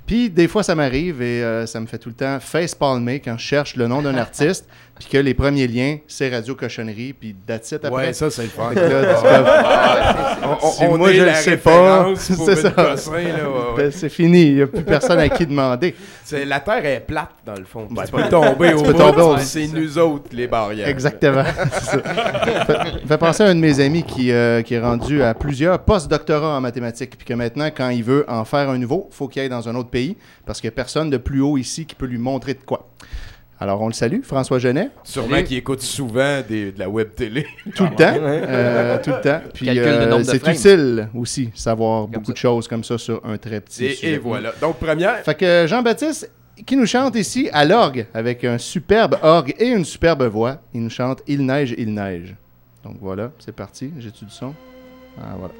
[SPEAKER 6] Puis des fois, ça m'arrive et euh, ça me fait tout le temps face palmer quand je cherche le nom d'un artiste, puis que les premiers liens, c'est Radio Cochonnerie, puis that's it après.
[SPEAKER 4] Ouais, ça, c'est le fun. On-
[SPEAKER 6] moi,
[SPEAKER 4] est
[SPEAKER 6] je le
[SPEAKER 4] la
[SPEAKER 6] sais pas, c'est ça. Ben, c'est fini, il n'y a plus personne à qui demander.
[SPEAKER 4] C'est- La Terre est plate, dans le fond.
[SPEAKER 6] Ben,
[SPEAKER 4] tu peux tomber au bout, c'est nous autres, les barrières.
[SPEAKER 6] Exactement. Fait, fait penser à un de mes amis qui, euh, qui est rendu à plusieurs post-doctorats en mathématiques, puis que maintenant, quand il veut en faire un nouveau, il faut qu'il aille dans un autre pays, parce qu'il n'y a personne de plus haut ici qui peut lui montrer de quoi. Alors, on le salue, François Genet.
[SPEAKER 4] Sûrement
[SPEAKER 6] Salut.
[SPEAKER 4] qui écoute souvent des- de la web télé.
[SPEAKER 6] Tout le temps. euh, tout le temps. Puis
[SPEAKER 4] Calcul de
[SPEAKER 6] euh,
[SPEAKER 4] nombre de
[SPEAKER 6] c'est utile aussi, savoir beaucoup de choses comme ça sur un très petit
[SPEAKER 4] Et,
[SPEAKER 6] sujet.
[SPEAKER 4] et voilà. Donc, première.
[SPEAKER 6] Fait que Jean-Baptiste, qui nous chante ici à l'orgue, avec un superbe orgue et une superbe voix, il nous chante Il neige, il neige. Donc voilà, c'est parti. J'ai-tu du son? Ah, voilà.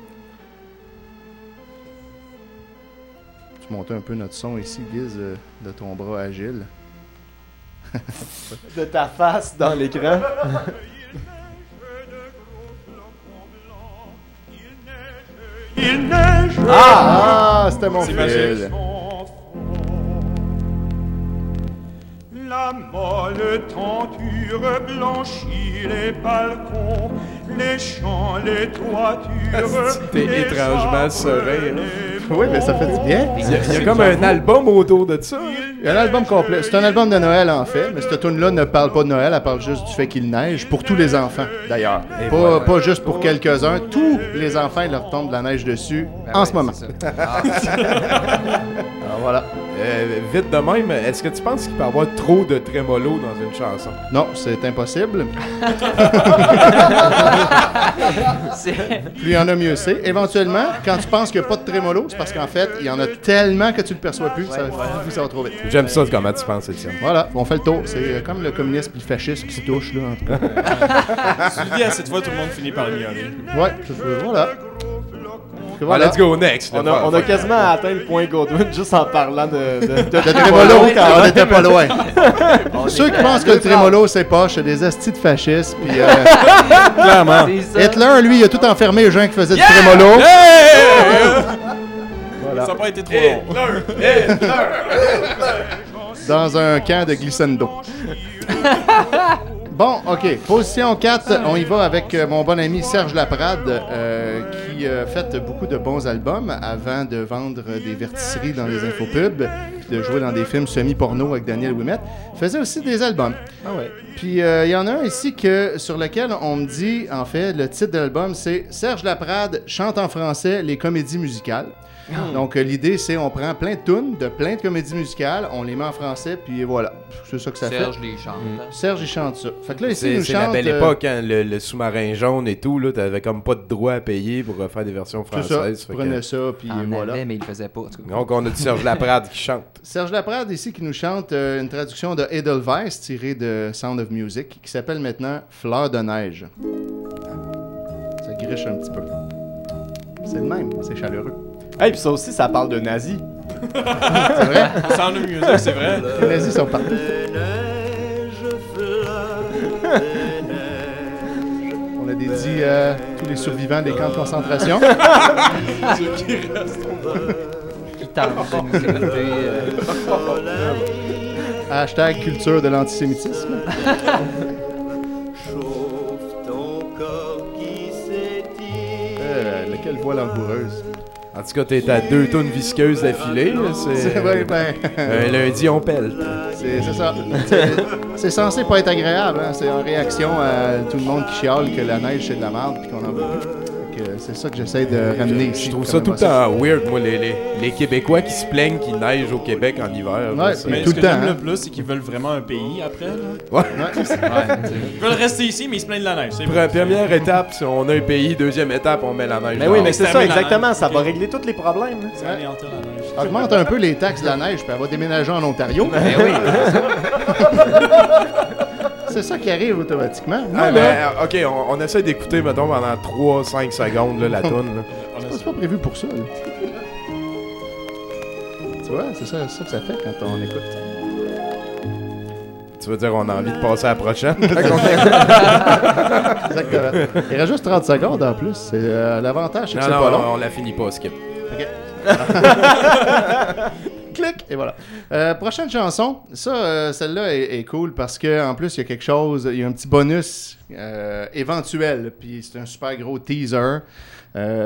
[SPEAKER 6] Tu montes un peu notre son ici, Guise, euh, de ton bras agile.
[SPEAKER 7] De ta face dans l'écran.
[SPEAKER 6] Ah, ah, c'était mon fil.
[SPEAKER 8] La
[SPEAKER 14] molle tenture blanchit les balcons, les champs, les toitures.
[SPEAKER 4] T'es
[SPEAKER 14] les
[SPEAKER 4] étrangement serein. hein.
[SPEAKER 6] Oui, mais ça fait du bien.
[SPEAKER 4] Il y a, il y a comme un album autour de ça.
[SPEAKER 6] Il y a un album complet. C'est un album de Noël, en fait, mais cette tune-là ne parle pas de Noël, elle parle juste du fait qu'il neige, pour tous les enfants, d'ailleurs. Pas,
[SPEAKER 4] voilà.
[SPEAKER 6] pas juste pour quelques-uns. Tous les enfants, il leur tombe de la neige dessus en ce moment. Alors voilà.
[SPEAKER 4] Euh, vite de même, est-ce que tu penses qu'il peut y avoir trop de trémolo dans une chanson?
[SPEAKER 6] Non, c'est impossible. Plus il y en a, mieux c'est. Éventuellement, quand tu penses qu'il n'y a pas de trémolo, c'est parce qu'en fait, il y en a tellement que tu le perçois plus, ça, ça va trop vite.
[SPEAKER 4] J'aime ça comment tu penses, Étienne.
[SPEAKER 6] Voilà, on fait le tour. C'est euh, comme le communisme et le fascisme qui se touchent, là, en tout cas.
[SPEAKER 10] Tu le dis à cette fois, tout le monde finit par ignorer.
[SPEAKER 6] Ouais, c'est- voilà.
[SPEAKER 4] Ah,
[SPEAKER 6] Voilà.
[SPEAKER 4] let's go next.
[SPEAKER 7] On a, on a quasiment atteint le point Godwin juste en parlant de, de, de,
[SPEAKER 6] De trémolo, on était pas loin. Ceux qui pensent que le trémolo c'est poche, c'est des astis de fascistes. Puis, euh,
[SPEAKER 4] Clairement.
[SPEAKER 6] Hitler, lui, il a tout enfermé les gens qui faisaient du trémolo.
[SPEAKER 10] Ça n'a pas été trop long.
[SPEAKER 6] Dans un camp de glissando. Bon, OK. Position 4, on y va avec euh, mon bon ami Serge Laprade, euh, qui a fait beaucoup de bons albums avant de vendre des vertisseries dans les infopubs, de jouer dans des films semi-porno avec Daniel Ouimet. Il faisait aussi des albums.
[SPEAKER 7] Ah ouais.
[SPEAKER 6] Puis euh, il y en a un ici que, sur lequel on me dit, en fait, le titre de l'album, c'est Serge Laprade chante en français les comédies musicales. Donc euh, l'idée, c'est on prend plein de tunes de plein de comédies musicales, on les met en français, puis voilà. C'est ça que ça
[SPEAKER 15] Serge
[SPEAKER 6] fait.
[SPEAKER 15] les chante.
[SPEAKER 6] Serge, il chante ça. Fait que là, ici, il nous
[SPEAKER 4] c'est la
[SPEAKER 6] chante.
[SPEAKER 4] belle
[SPEAKER 6] euh,
[SPEAKER 4] époque, hein, le, le sous-marin jaune et tout, là, t'avais comme pas de droit à payer pour refaire des versions
[SPEAKER 6] C'est ça.
[SPEAKER 4] françaises. fait que-
[SPEAKER 6] ça, puis
[SPEAKER 15] En
[SPEAKER 6] voilà.
[SPEAKER 15] avait, mais il faisait pas.
[SPEAKER 4] Donc on a du Serge Laprade qui chante.
[SPEAKER 6] Serge Laprade ici qui nous chante euh, une traduction de Edelweiss tirée de Sound of Music qui s'appelle maintenant Fleur de neige. Ça griche un petit peu. C'est le même, c'est chaleureux.
[SPEAKER 7] Hey, puis ça aussi, ça parle de nazis.
[SPEAKER 6] C'est vrai?
[SPEAKER 10] Sound of Music, c'est vrai.
[SPEAKER 6] Les nazis sont partout. On a dédié euh, tous les survivants des camps de concentration.
[SPEAKER 10] Ceux qui restent.
[SPEAKER 15] Tente de nous écouter. euh,
[SPEAKER 6] Hashtag culture de l'antisémitisme. Euh, laquelle voix langoureuse.
[SPEAKER 4] En tout cas, t'es à deux tonnes visqueuses d'affilée. là,
[SPEAKER 6] C'est
[SPEAKER 4] C'est
[SPEAKER 6] vrai, ben.
[SPEAKER 4] un lundi, on pèle.
[SPEAKER 6] C'est c'est ça. C'est- C'est censé pas être agréable, hein? C'est en réaction à tout le monde qui chiale que la neige c'est de la merde puis qu'on en veut plus. C'est ça que j'essaie de ramener ici.
[SPEAKER 4] Je trouve ça tout le
[SPEAKER 6] émotion.
[SPEAKER 4] temps weird, moi, les, les, les Québécois qui se plaignent qu'il neige au Québec en hiver.
[SPEAKER 6] Ouais,
[SPEAKER 10] Mais
[SPEAKER 6] Tout
[SPEAKER 10] ce
[SPEAKER 6] le
[SPEAKER 10] que
[SPEAKER 6] temps,
[SPEAKER 10] j'aime
[SPEAKER 6] hein.
[SPEAKER 10] le plus, c'est qu'ils veulent vraiment un pays après. Là.
[SPEAKER 4] Ouais.
[SPEAKER 10] Ils veulent rester ici, mais ils se plaignent de la neige. c'est
[SPEAKER 4] Pre-
[SPEAKER 10] bon.
[SPEAKER 4] Première étape, si on a un pays. Deuxième étape, on met la neige.
[SPEAKER 7] Mais oui, mais c'est
[SPEAKER 10] Ça
[SPEAKER 7] exactement. Ça va régler tous les problèmes.
[SPEAKER 10] Ça la neige.
[SPEAKER 6] Augmente un peu les taxes de la neige, puis elle va déménager en Ontario.
[SPEAKER 15] Ben oui.
[SPEAKER 6] C'est ça qui arrive automatiquement.
[SPEAKER 4] Ah,
[SPEAKER 6] Nous, là,
[SPEAKER 4] ben, euh, ok, on, on essaie d'écouter, mettons, pendant 3-5 secondes, là, la toune.
[SPEAKER 6] c'est pas prévu pour ça. là. Tu vois, c'est ça, ça que ça fait quand on écoute.
[SPEAKER 4] Tu veux dire, on a envie de passer à la prochaine?
[SPEAKER 6] Exactement. Il reste juste 30 secondes en plus. C'est euh, l'avantage, c'est que
[SPEAKER 4] non,
[SPEAKER 6] c'est
[SPEAKER 4] non,
[SPEAKER 6] pas long.
[SPEAKER 4] on, on la finit pas, skip.
[SPEAKER 6] Clic et voilà. Euh, prochaine chanson. Ça, euh, celle-là est, est cool parce que en plus il y a quelque chose, il y a un petit bonus euh, éventuel. Puis c'est un super gros teaser.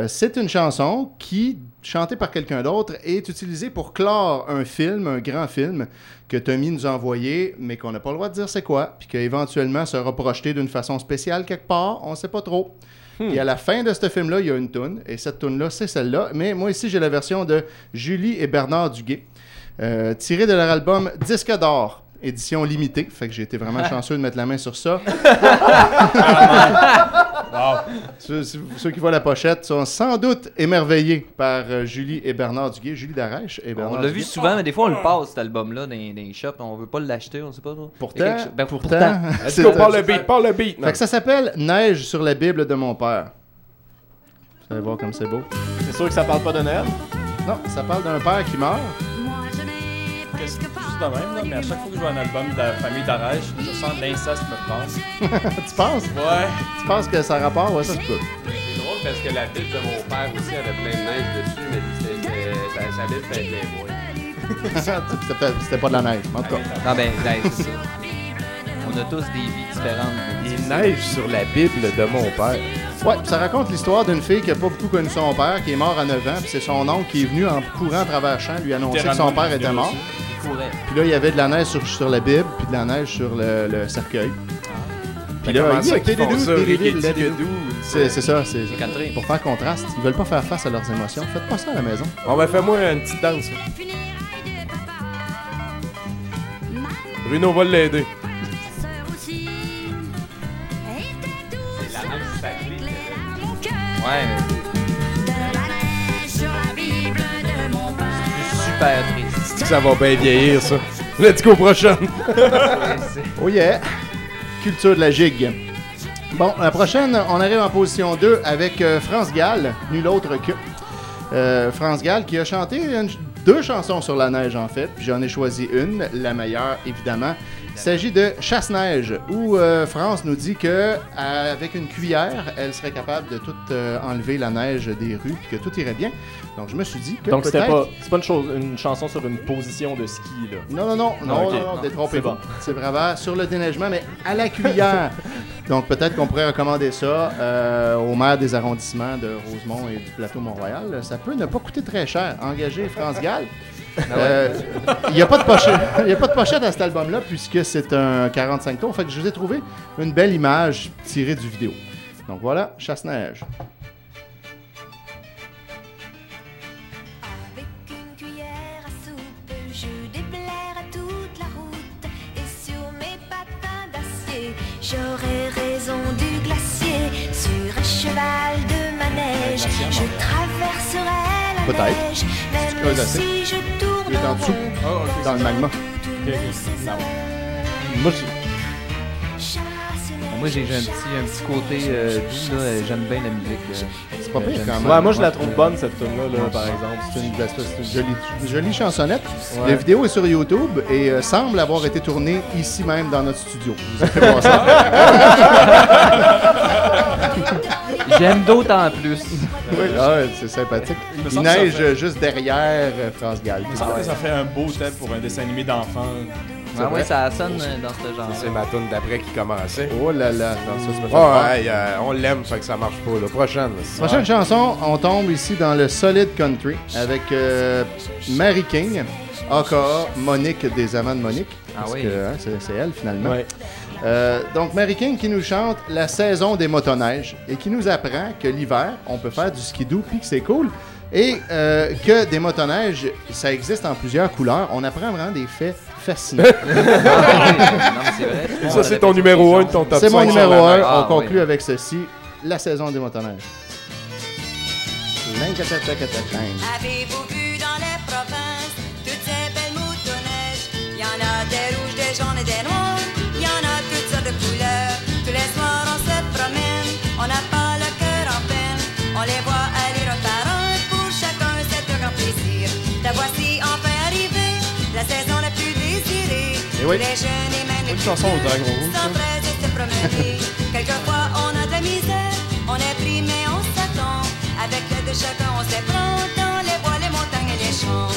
[SPEAKER 6] C'est une chanson qui, chantée par quelqu'un d'autre, est utilisée pour clore un film, un grand film que Tommy nous a envoyé, mais qu'on n'a pas le droit de dire c'est quoi, puis qu'éventuellement sera projeté d'une façon spéciale quelque part. On sait pas trop. Puis à la fin de ce film-là, il y a une toune, et cette toune-là, c'est celle-là. Mais moi ici, j'ai la version de Julie et Bernard Duguay, euh, tirée de leur album Disque d'or, édition limitée. Fait que j'ai été vraiment chanceux de mettre la main sur ça. Ceux, ceux qui voient la pochette sont sans doute émerveillés par euh, Julie et Bernard Duguay. Julie Darèche et Bernard
[SPEAKER 15] On l'a vu souvent, mais des fois on le passe cet album-là dans, les- dans les shops. On veut pas l'acheter, on sait pas trop.
[SPEAKER 6] Pourtant,
[SPEAKER 15] chose- ben,
[SPEAKER 6] pourtant,
[SPEAKER 15] pourtant.
[SPEAKER 4] Est-ce qu'on parle le beat? Parle le beat, non?
[SPEAKER 6] Fait que ça s'appelle Neige sur la Bible de mon père. Vous allez voir comme c'est beau.
[SPEAKER 7] C'est sûr que ça parle pas de Noël?
[SPEAKER 6] Non, ça parle d'un père qui meurt.
[SPEAKER 10] Que- Juste de même, là, mais à chaque fois que je vois un album de la famille d'Arèche, je sens l'inceste me passe.
[SPEAKER 6] tu penses?
[SPEAKER 10] Ouais.
[SPEAKER 6] Tu penses que ça a rapport? Ouais, ça se peut.
[SPEAKER 5] C'est drôle parce que la Bible de mon père aussi avait plein de neige dessus, mais c'était- sa, sa Bible fait Playboy.
[SPEAKER 6] C'était pas de la neige, en tout cas.
[SPEAKER 15] Ah ben, ben, c'est ça. on a tous des vies différentes.
[SPEAKER 4] Il neige sur la Bible de mon père.
[SPEAKER 6] Ouais, ça raconte l'histoire d'une fille qui a pas beaucoup connu son père, qui est mort à 9 ans, puis c'est son oncle qui est venu en courant à travers le champ lui annoncer que son père était mort. Puis là, il y avait de la neige sur, sur la Bible, puis de la neige sur le, le cercueil. Puis là, il-? C'est c'est ça, c'est pour faire contraste. Ils veulent pas faire face à leurs émotions. Faites pas ça à la maison.
[SPEAKER 4] On va faire moi une petite danse. Bruno va l'aider.
[SPEAKER 15] Ouais, super triste.
[SPEAKER 4] C'est que ça va bien vieillir, ça. Let's go prochaine.
[SPEAKER 6] Oh yeah! Culture de la gigue. Bon, la prochaine, on arrive en position 2 avec euh, France Gall, nul autre que. Euh, France Gall qui a chanté une- deux chansons sur la neige en fait, puis j'en ai choisi une, la meilleure évidemment. Il s'agit de Chasse-Neige, où euh, France nous dit que euh, avec une cuillère, elle serait capable de tout euh, enlever la neige des rues, puis que tout irait bien. Donc je me suis dit que
[SPEAKER 7] Donc c'était pas, c'est pas une, chose, une chanson sur une position de ski là.
[SPEAKER 6] non, non, non, non,
[SPEAKER 7] ok.
[SPEAKER 6] non, non, détrompez
[SPEAKER 7] C'est bon.
[SPEAKER 6] Vraiment sur le déneigement, mais à la cuillère. Donc peut-être qu'on pourrait recommander ça euh, au maire des arrondissements de Rosemont et du plateau Mont-Royal. Ça peut ne pas coûter très cher. Engager France Gall. Euh, Il n'y a, pas de pochette- il y a pas de pochette à cet album-là puisque c'est un 45 tours. Fait que je vous ai trouvé une belle image tirée du vidéo. Donc voilà, Chasse-Neige.
[SPEAKER 16] Une cuillère à soupe, je déblaire à toute la route et sur mes patins d'acier, j'aurais raison du glacier sur un cheval de manège. Je traverserai la
[SPEAKER 6] Peut-être.
[SPEAKER 16] neige,
[SPEAKER 6] Si tu
[SPEAKER 16] même
[SPEAKER 6] creuses assez.
[SPEAKER 16] si je tourne
[SPEAKER 6] Il est en dessous,
[SPEAKER 16] rond.
[SPEAKER 6] dans le magma.
[SPEAKER 7] Moi, je-
[SPEAKER 15] Moi, j'ai j'ai un petit, un petit côté euh, doux, là. J'aime bien la musique. euh,
[SPEAKER 6] C'est pas
[SPEAKER 15] euh,
[SPEAKER 6] pire quand même.
[SPEAKER 7] Ouais, moi je la trouve bonne cette tune là, par exemple.
[SPEAKER 6] C'est une, c'est une jolie, jolie chansonnette.
[SPEAKER 7] Ouais.
[SPEAKER 6] La vidéo est sur YouTube et euh, semble avoir été tournée ici même dans notre studio. Vous allez voir ça.
[SPEAKER 15] J'aime d'autant plus.
[SPEAKER 6] Oui, ah ouais, c'est sympathique.
[SPEAKER 10] Il ça
[SPEAKER 6] neige
[SPEAKER 10] fait-
[SPEAKER 6] juste derrière euh, France Gall.
[SPEAKER 10] Ça fait un beau thème pour un dessin animé d'enfant.
[SPEAKER 15] Ah ouais, ça sonne euh, dans ce genre.
[SPEAKER 4] C'est ma tune d'après qui commençait.
[SPEAKER 6] Oh là là, non, ça, c'est pas
[SPEAKER 4] Ouais,
[SPEAKER 6] peur.
[SPEAKER 4] ouais, euh, on l'aime, fait que ça marche pas. La prochaine. là.
[SPEAKER 6] Prochaine chanson, on tombe ici dans le solid country avec euh, Mary King, aka Monique des Amants de Monique.
[SPEAKER 15] Ah
[SPEAKER 6] Parce
[SPEAKER 15] oui.
[SPEAKER 6] que, hein, c'est c'est elle finalement.
[SPEAKER 7] Ouais.
[SPEAKER 6] Euh, donc Mary King qui nous chante la saison des motoneiges et qui nous apprend que l'hiver, on peut faire du skidoo puis que c'est cool. Et euh, que des motoneiges, ça existe en plusieurs couleurs. On apprend vraiment des faits fascinants.
[SPEAKER 15] Non.
[SPEAKER 4] Ça, c'est ton numéro 1 de ton top
[SPEAKER 6] C'est mon
[SPEAKER 4] 5
[SPEAKER 6] numéro
[SPEAKER 4] sur la
[SPEAKER 6] 1.
[SPEAKER 4] neige.
[SPEAKER 6] On
[SPEAKER 15] Ah,
[SPEAKER 6] conclut
[SPEAKER 15] oui.
[SPEAKER 6] avec ceci la saison des motoneiges.
[SPEAKER 16] Avez-vous vu dans les provinces toutes ces belles moutonneiges Il y en a des rouges, des jaunes et des noirs. Désirée.
[SPEAKER 6] Eh oui.
[SPEAKER 16] Et
[SPEAKER 10] Une chanson au Dragon Rouge, ça?
[SPEAKER 16] s'empressent de se promener. Quelquefois on a de la misère, on est pris mais on s'attend. Avec l'aide de chacun on s'éprend dans les bois, les montagnes et les champs.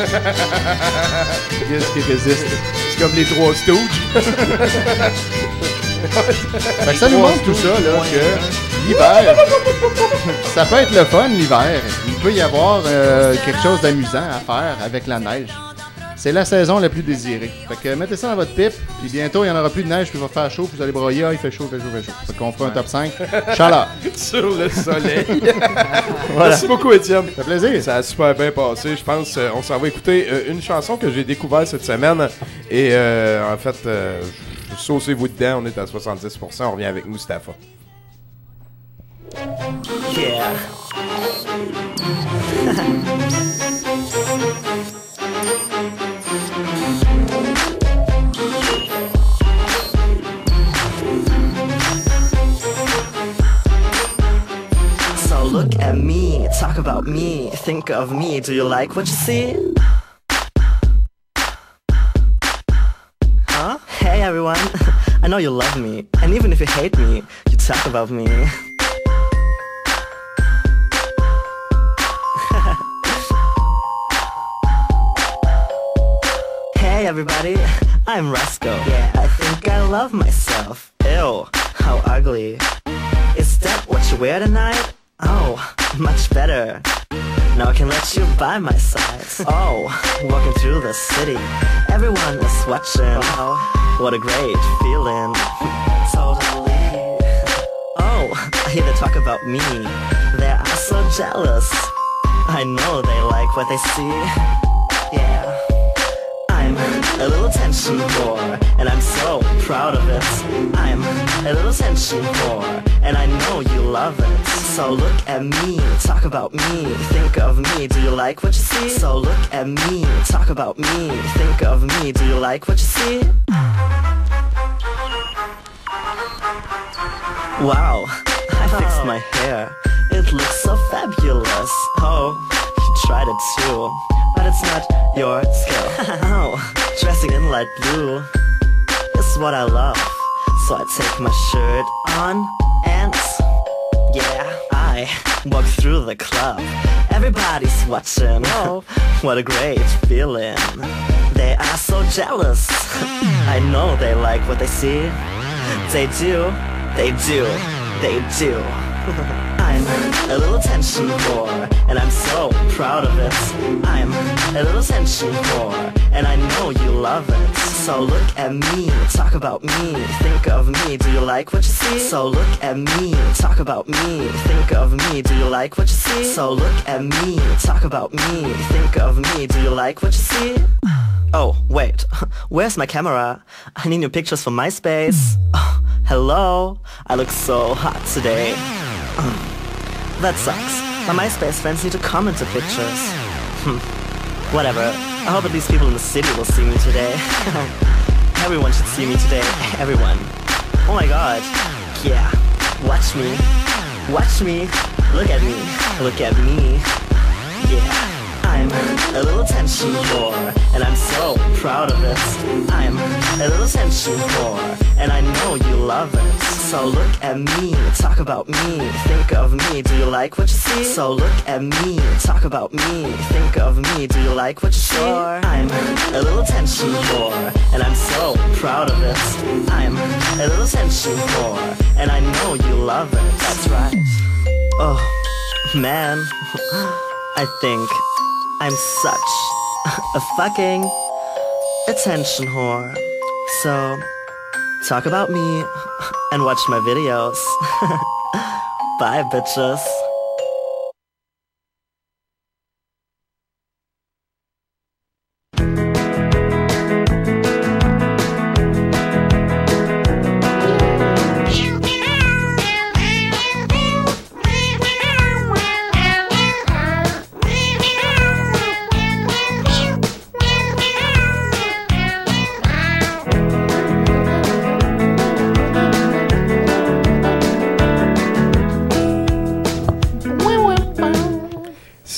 [SPEAKER 6] Qu'est-ce qui résiste?
[SPEAKER 4] C'est comme les trois Stooges.
[SPEAKER 6] Ça nous montre tout ça, là, que l'hiver, ça peut être le fun, l'hiver. Il peut y avoir euh, quelque chose d'amusant à faire avec la neige. C'est la saison la plus désirée. Fait que mettez ça dans votre pipe, puis bientôt, il n'y en aura plus de neige, puis il va faire chaud, puis vous allez broyer, ah, il fait chaud, il fait chaud, il fait chaud. Fait qu'on fera un top 5. Chaleur.
[SPEAKER 4] sur le soleil.
[SPEAKER 6] Voilà.
[SPEAKER 4] Merci beaucoup, Étienne.
[SPEAKER 6] Ça fait plaisir.
[SPEAKER 4] Ça a super bien passé. Je pense euh, on s'en va écouter euh, une chanson que j'ai découverte cette semaine. Et euh, en fait, euh, saucez-vous dedans. On est à 70%. On revient avec Mustapha.
[SPEAKER 17] Yeah. about me, think of me. Do you like what you see? Huh? Hey everyone, I know you love me, and even if you hate me, you talk about me. Hey everybody, I'm Roscoe. Yeah, I think I love myself. Ew, how ugly. Is that what you wear tonight? Oh, much better. Now I can let you buy my size. Oh, walking through the city, everyone is watching. Oh, what a great feeling. totally. Oh, I hear they talk about me. They are so jealous. I know they like what they see. Yeah. I'm a little attention whore, and I'm so proud of it. I'm a little attention whore, and I know you love it. So look at me, talk about me, think of me. Do you like what you see? So look at me, talk about me, think of me. Do you like what you see? Wow, I fixed my hair. It looks so fabulous. Oh, you tried it too, but it's not your skill. oh, dressing in light blue is what I love. So I take my shirt on and yeah, I walk through the club. Everybody's watching. Oh, what a great feeling. They are so jealous. I know they like what they see. They do, they do, they do. A little attention whore, and I'm so proud of it. I'm a little attention whore, and I know you love it. So look at me, talk about me, think of me. Do you like what you see? So look at me, talk about me, think of me. Do you like what you see? So look at me, talk about me, think of me. Do you like what you see? Oh, wait. Where's my camera? I need new pictures for MySpace. Oh, hello? I look so hot today. That sucks. My MySpace friends need to comment the pictures. Hmm. Whatever. I hope at least people in the city will see me today. Everyone should see me today. Everyone. Oh my god. Yeah. Watch me. Watch me. Look at me. Look at me. Yeah. I'm a little attention whore, and I'm so proud of it. I'm a little attention whore, and I know you love it. So look at me, talk about me, think of me. Do you like what you see? So look at me, talk about me, think of me. Do you like what you see? I'm a little attention whore, and I'm so proud of it. I'm a little attention whore, and I know you love it. That's right. Oh, man. I think I'm such a fucking attention whore. So, talk about me and watch my videos. Bye, bitches.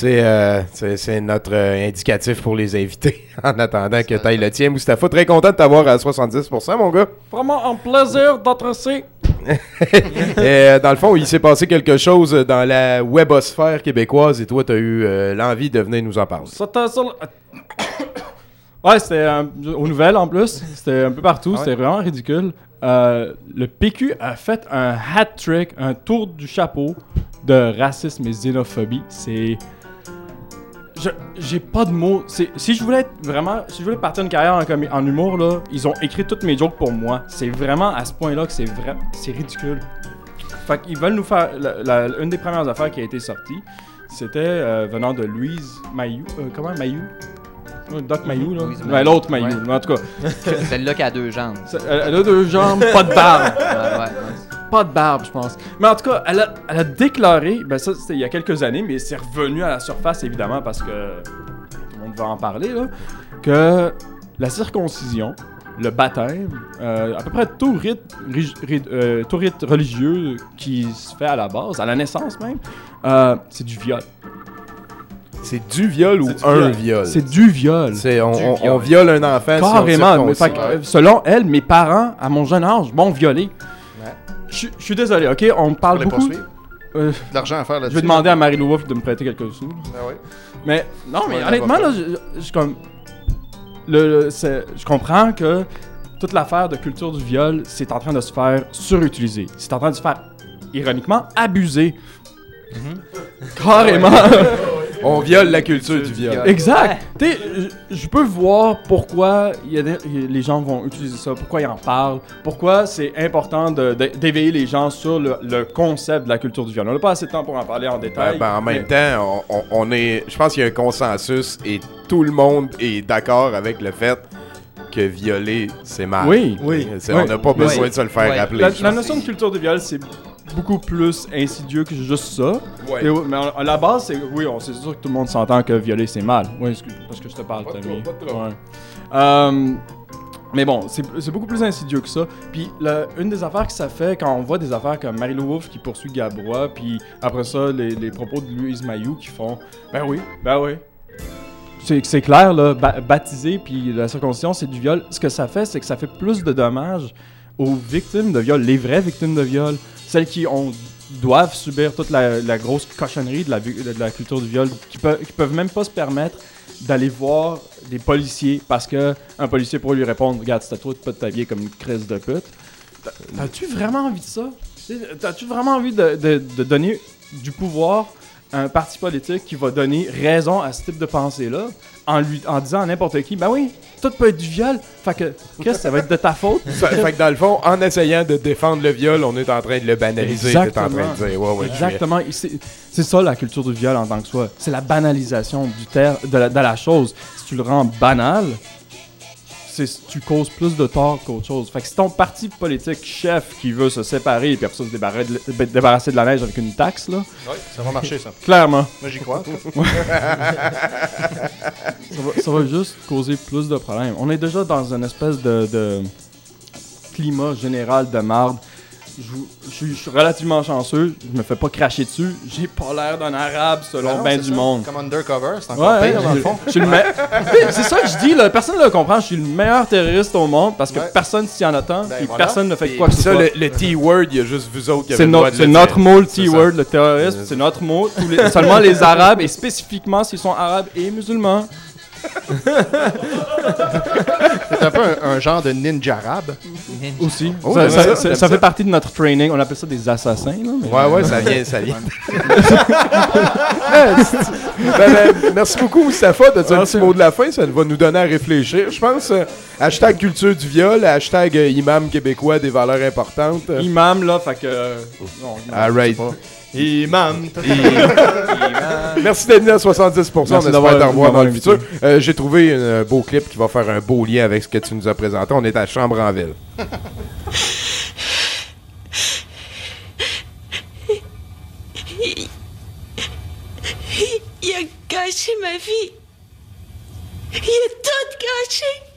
[SPEAKER 4] C'est euh, c'est- notre euh, indicatif pour les invités en attendant que tu ailles le tien. Moustapha, très content de t'avoir à 70%, mon gars.
[SPEAKER 10] Vraiment un plaisir d'être ici.
[SPEAKER 4] Et, euh, dans le fond, il s'est passé quelque chose dans la webosphère québécoise et toi, tu as eu euh, l'envie de venir nous en parler.
[SPEAKER 10] C'était sur le- Ouais, c'était euh, aux nouvelles en plus. C'était un peu partout.
[SPEAKER 4] Ah ouais?
[SPEAKER 10] C'était vraiment ridicule. Euh, le PQ a fait un hat trick, un tour du chapeau de racisme et xénophobie. C'est. J'ai pas de mots. C'est- Si je voulais être vraiment. Si je voulais partir une carrière en, humour, là, ils ont écrit toutes mes jokes pour moi. C'est vraiment à ce point-là que c'est vrai. C'est ridicule. Fait qu'ils veulent nous faire. la- la- une des premières affaires qui a été sortie, c'était euh, venant de Louise Mayou. Euh, comment? Mayou? Euh, Doc Mayou, là. Ouais,
[SPEAKER 15] Mayou.
[SPEAKER 10] l'autre Mayou.
[SPEAKER 15] Ouais.
[SPEAKER 10] En tout cas.
[SPEAKER 15] Celle-là qui a deux jambes.
[SPEAKER 10] Elle a deux jambes, pas de barbe.
[SPEAKER 15] Ouais, ouais, ouais.
[SPEAKER 10] Pas de barbe, je pense. Mais en tout cas, elle a, elle a déclaré, ben ça c'était il y a quelques années, mais c'est revenu à la surface évidemment parce que tout le monde va en parler, là, que la circoncision, le baptême, euh, à peu près tout rite, ri- ri- euh, tout rite religieux qui se fait à la base, à la naissance même, euh, c'est du viol.
[SPEAKER 4] C'est du viol ou
[SPEAKER 10] du
[SPEAKER 4] un
[SPEAKER 10] viol.
[SPEAKER 4] viol?
[SPEAKER 10] C'est du viol.
[SPEAKER 4] C'est- on,
[SPEAKER 10] Du
[SPEAKER 4] on-
[SPEAKER 10] viol.
[SPEAKER 4] on viole un enfant si on
[SPEAKER 10] Carrément. mais fait selon elle, mes parents, à mon jeune âge, m'ont violé. Je suis désolé, ok? On parle
[SPEAKER 6] les
[SPEAKER 10] beaucoup.
[SPEAKER 6] poursuivre?
[SPEAKER 10] Euh,
[SPEAKER 6] l'argent à faire
[SPEAKER 10] je
[SPEAKER 6] là-dessus.
[SPEAKER 10] vais demander à Marie-Lou Wolfe de me prêter quelques sous.
[SPEAKER 6] Ah ouais?
[SPEAKER 10] Mais non, mais honnêtement, là, je je comme. le, je comprends que toute l'affaire de culture du viol, c'est en train de se faire surutiliser. C'est en train de se faire, ironiquement, abuser. Carrément.
[SPEAKER 4] On viole la culture du viol.
[SPEAKER 10] Exact. Tu sais, je- peux voir pourquoi il y a des- les gens vont utiliser ça, pourquoi ils en parlent, pourquoi c'est important de- de- d'éveiller les gens sur le, le concept de la culture du viol. On n'a pas assez de temps pour en parler en détail.
[SPEAKER 4] Ben, ben, en même
[SPEAKER 10] mais-
[SPEAKER 4] temps, on, on- on est. Je pense qu'il y a un consensus et tout le monde est d'accord avec le fait que violer, c'est mal.
[SPEAKER 10] Oui.
[SPEAKER 4] C'est- On n'a pas besoin
[SPEAKER 10] c'est-
[SPEAKER 4] de se le faire rappeler.
[SPEAKER 10] La, notion de culture de viol, c'est beaucoup plus insidieux que juste ça.
[SPEAKER 4] Ouais.
[SPEAKER 10] Et mais à la base, c'est oui, on c'est sûr que tout le monde s'entend que violer c'est mal. Oui, excuse- parce que je te parle,
[SPEAKER 4] Pas
[SPEAKER 10] Tommy.
[SPEAKER 4] trop, pas trop.
[SPEAKER 10] Ouais. Euh, mais bon, c'est c'est beaucoup plus insidieux que ça. Puis la- une des affaires que ça fait quand on voit des affaires comme Marie-Lou Wolfe qui poursuit Gabrois, puis après ça, les, les propos de Louise Mayou qui font Ben oui, ben oui. C'est c'est clair, là, ba- baptiser puis la circoncision, c'est du viol. Ce que ça fait, c'est que ça fait plus de dommages aux victimes de viol, les vraies victimes de viol, celles qui ont doivent subir toute la, grosse cochonnerie de la, culture du viol, qui, qui peuvent même pas se permettre d'aller voir des policiers parce que un policier pourrait lui répondre Regarde, à toi de pas t'habiller comme une crise de pute. T'as- T'as-tu vraiment envie de ça? T'as-tu vraiment envie de, donner du pouvoir à un parti politique qui va donner raison à ce type de pensée-là en, en disant à n'importe qui Ben oui, tout peut être du viol. Fait que, Chris, ça va être de ta faute.
[SPEAKER 4] Ça- fait que dans le fond, en essayant de défendre le viol, on est en train de le banaliser. T'es en train de dire, ouais, ouais, je suis-
[SPEAKER 10] Exactement. Et C'est ça la culture du viol en tant que soi. C'est la banalisation du ter de, la, de la chose. Si tu le rends banal, tu causes plus de tort qu'autre chose. Fait que si ton parti politique chef qui veut se séparer et puis après ça se débarrasser de, la- débarrasser de la neige avec une taxe, là.
[SPEAKER 6] Ça va marcher, ça.
[SPEAKER 10] Clairement.
[SPEAKER 6] Moi, j'y crois,
[SPEAKER 10] va, ça va juste causer plus de problèmes. On est déjà dans une espèce de, de climat général de marde. Je, suis- je suis relativement chanceux, je me fais pas cracher dessus. J'ai pas l'air d'un arabe selon
[SPEAKER 6] Ben non,
[SPEAKER 10] ben du
[SPEAKER 6] ça.
[SPEAKER 10] monde.
[SPEAKER 6] Comme undercover, c'est encore pire, dans le fond.
[SPEAKER 10] je suis le c'est ça que je dis, là, personne ne le comprend. Je suis le meilleur terroriste au monde parce que
[SPEAKER 6] Ouais.
[SPEAKER 10] personne s'y en attend
[SPEAKER 6] Ben
[SPEAKER 10] et
[SPEAKER 6] voilà.
[SPEAKER 10] personne ne fait
[SPEAKER 4] Et
[SPEAKER 10] quoi que ce
[SPEAKER 4] ça,
[SPEAKER 10] soit.
[SPEAKER 4] le, le T-word, il y a juste vous autres qui avez
[SPEAKER 10] C'est
[SPEAKER 4] le
[SPEAKER 10] no-
[SPEAKER 4] droit de
[SPEAKER 10] c'est
[SPEAKER 4] le
[SPEAKER 10] notre mot, le T-word, le terrorisme, c'est notre mot. Tous les- seulement les Arabes, et spécifiquement s'ils sont Arabes et musulmans.
[SPEAKER 6] C'est un peu un, un genre de ninja arabe.
[SPEAKER 10] Aussi.
[SPEAKER 6] Oh,
[SPEAKER 10] ça,
[SPEAKER 6] j'aime
[SPEAKER 10] ça-
[SPEAKER 6] ça,
[SPEAKER 10] ça-
[SPEAKER 6] j'aime
[SPEAKER 10] ça
[SPEAKER 6] ça.
[SPEAKER 10] fait partie de notre training. On appelle ça des assassins. Là, mais-
[SPEAKER 4] Ouais, ouais, ça vient, ça vient. Ben, ben, merci beaucoup, Moustapha, de dire un petit mot de la fin. Ça va nous donner à réfléchir. Je pense, euh, hashtag culture du viol, hashtag euh, imam québécois des valeurs importantes.
[SPEAKER 10] Imam, là, fait que. euh, non, imam,
[SPEAKER 4] All right.
[SPEAKER 6] Imam.
[SPEAKER 4] Merci d'être venu à 70%. On
[SPEAKER 10] Merci
[SPEAKER 4] espère
[SPEAKER 10] d'avoir-
[SPEAKER 4] te revoir dans le futur. Euh, J'ai trouvé un beau clip qui va faire un beau lien avec ce que tu nous as présenté. On est à Chambre en ville.
[SPEAKER 18] Il a gâché ma vie. Il a tout gâché.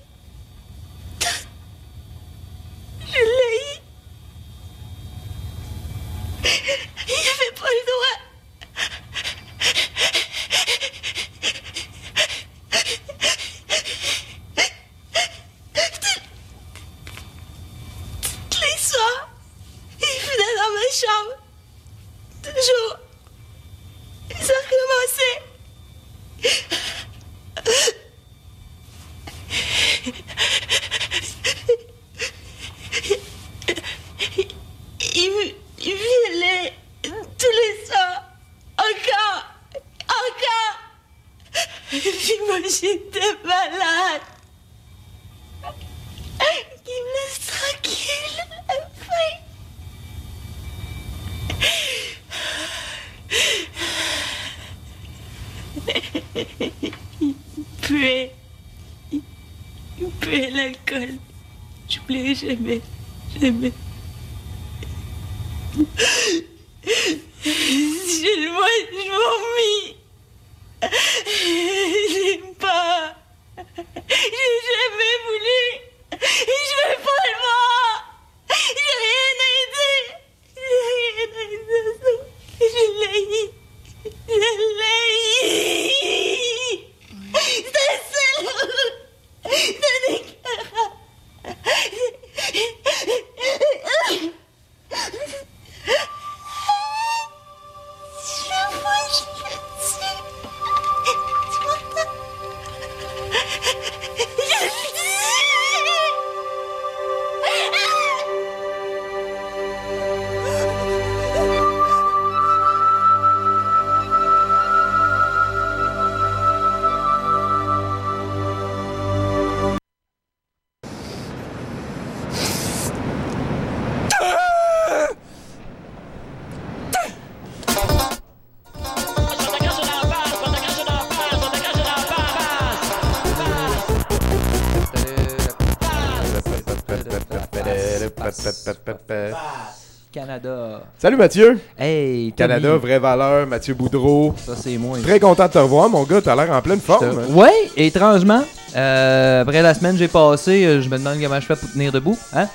[SPEAKER 15] Canada.
[SPEAKER 4] Salut Mathieu.
[SPEAKER 15] Hey,
[SPEAKER 4] Canada,
[SPEAKER 15] Tommy.
[SPEAKER 4] vraie valeur, Mathieu Boudreau.
[SPEAKER 15] Ça, c'est moi.
[SPEAKER 4] Très content de te revoir, mon gars. T'as l'air en pleine forme. hein.
[SPEAKER 15] Ouais, étrangement. euh, après la semaine que j'ai passée, euh, je me demande comment je fais pour tenir debout. Hein?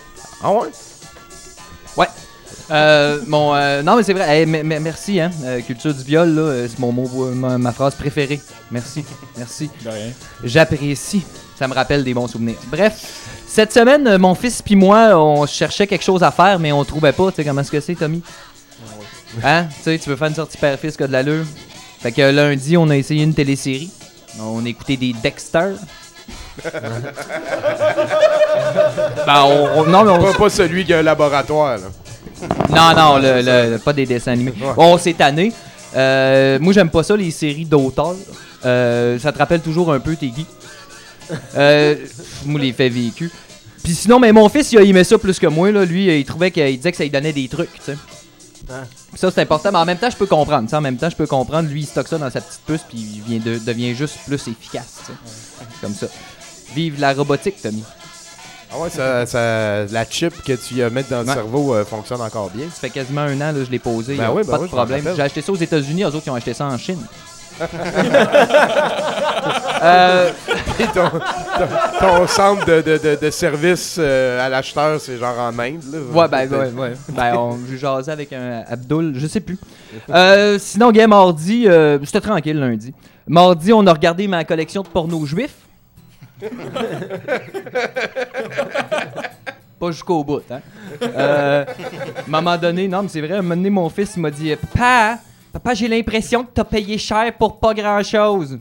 [SPEAKER 4] Ah ouais?
[SPEAKER 15] Ouais. Euh, mon, euh, non, mais c'est vrai. Hey, merci, hein. Euh, culture du viol, là, c'est mon mot, ma, ma phrase préférée. Merci. Merci.
[SPEAKER 10] De rien.
[SPEAKER 15] J'apprécie. Ça me rappelle des bons souvenirs. Bref, cette semaine, euh, mon fils puis moi, on cherchait quelque chose à faire, mais on trouvait pas. Tu sais comment est-ce que c'est, Tommy? Hein? Tu sais, tu veux faire une sortie père-fils qui a de l'allure? Fait que lundi, on a essayé une télésérie. On a écouté des Dexter. ben, on, on- non, mais on,
[SPEAKER 4] Pas, pas celui qui a un laboratoire. Là.
[SPEAKER 15] non, non, le, le- pas des dessins animés. Bon, on s'est tanné. Euh, moi, j'aime pas ça, les séries d'auteurs. Euh, ça te rappelle toujours un peu tes geeks? Euh, moi, les faits vécus. Puis sinon, mais mon fils, il a aimé ça plus que moi. Là. Lui, il trouvait qu'il disait que ça lui donnait des trucs, tu sais. Puis Ça, c'est important, mais en même temps, je peux comprendre. En même temps, je peux comprendre. Lui, il stocke ça dans sa petite puce, puis il vient de- devient juste plus efficace, tu sais. Comme ça. Vive la robotique, Tommy.
[SPEAKER 4] Ah ouais, ça, ça- la chip que tu as mettre dans le
[SPEAKER 15] Ouais.
[SPEAKER 4] cerveau euh, fonctionne encore bien.
[SPEAKER 15] Ça fait quasiment un an, là, je l'ai posé.
[SPEAKER 4] Ben oui, ben
[SPEAKER 15] pas
[SPEAKER 4] oui,
[SPEAKER 15] de problème. J'ai acheté ça aux États-Unis, eux autres, ils ont acheté ça en Chine. Euh,
[SPEAKER 4] Ton, ton- ton centre de, de, de, de service euh, à l'acheteur, c'est genre en Inde. Là.
[SPEAKER 15] Ouais, ben, ouais, ouais. Ben, on, jasé avec un Abdul, je sais plus. Euh, sinon, gars, mardi, euh, c'était tranquille lundi. Mardi, on a regardé ma collection de porno juifs. Pas jusqu'au bout, hein. Euh, à un moment donné, non, mais c'est vrai, à un moment donné, mon fils, il m'a dit Papa, papa, j'ai l'impression que t'as payé cher pour pas grand chose.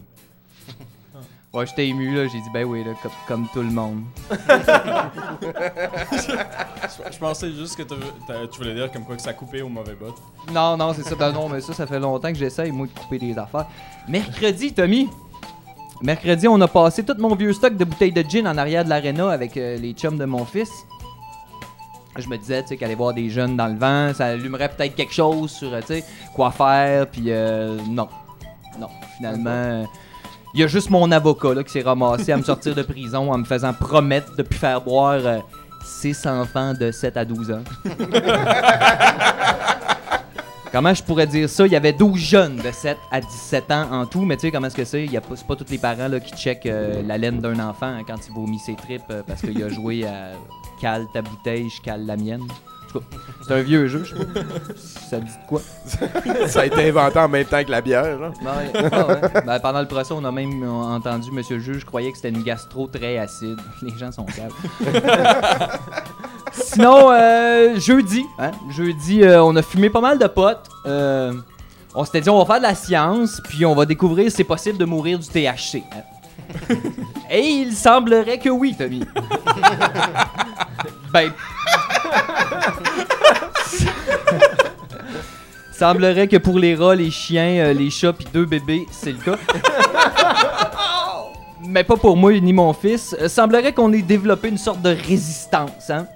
[SPEAKER 15] Ouais, j'étais ému, là. J'ai dit, ben oui, là, comme, comme tout le monde.
[SPEAKER 10] Je pensais juste que t'as- tu voulais dire comme quoi que ça coupait au mauvais bout.
[SPEAKER 15] Non, non, c'est ça. Ben non, mais ça, ça fait longtemps que j'essaye, moi, de couper des affaires. Mercredi, Tommy. Mercredi, on a passé tout mon vieux stock de bouteilles de gin en arrière de l'aréna avec euh, les chums de mon fils. Je me disais, tu sais, qu'aller voir des jeunes dans le vent, ça allumerait peut-être quelque chose sur, euh, tu sais, quoi faire, puis euh, non. Non, finalement... euh, Il y a juste mon avocat là, qui s'est ramassé à me sortir de prison en me faisant promettre de plus faire boire 6 enfants de 7 à 12 ans. Comment je pourrais dire ça? Il y avait 12 jeunes de 7 à 17 ans en tout, mais tu sais comment est-ce que c'est? A pas, c'est pas tous les parents là, qui checkent euh, la laine d'un enfant hein, quand il vomit ses tripes euh, parce qu'il a joué à cale ta bouteille, je cale la mienne. En tout cas, c'est un vieux jeu, je sais pas. Ça dit de quoi?
[SPEAKER 4] ça a été inventé en même temps que la bière. Là.
[SPEAKER 15] Ouais, ah ouais. Ben, pendant le procès, on a même entendu Monsieur le juge croyait que c'était une gastro très acide. Les gens sont calmes. Sinon, euh, jeudi, hein, jeudi, euh, on a fumé pas mal de potes. Euh, on s'était dit, on va faire de la science, puis on va découvrir si c'est possible de mourir du THC. hein? Et il semblerait que oui, Tommy. ben. semblerait que pour les rats, les chiens, euh, les chats, puis deux bébés, c'est le cas. Mais pas pour moi ni mon fils. Euh, semblerait qu'on ait développé une sorte de résistance. Hein?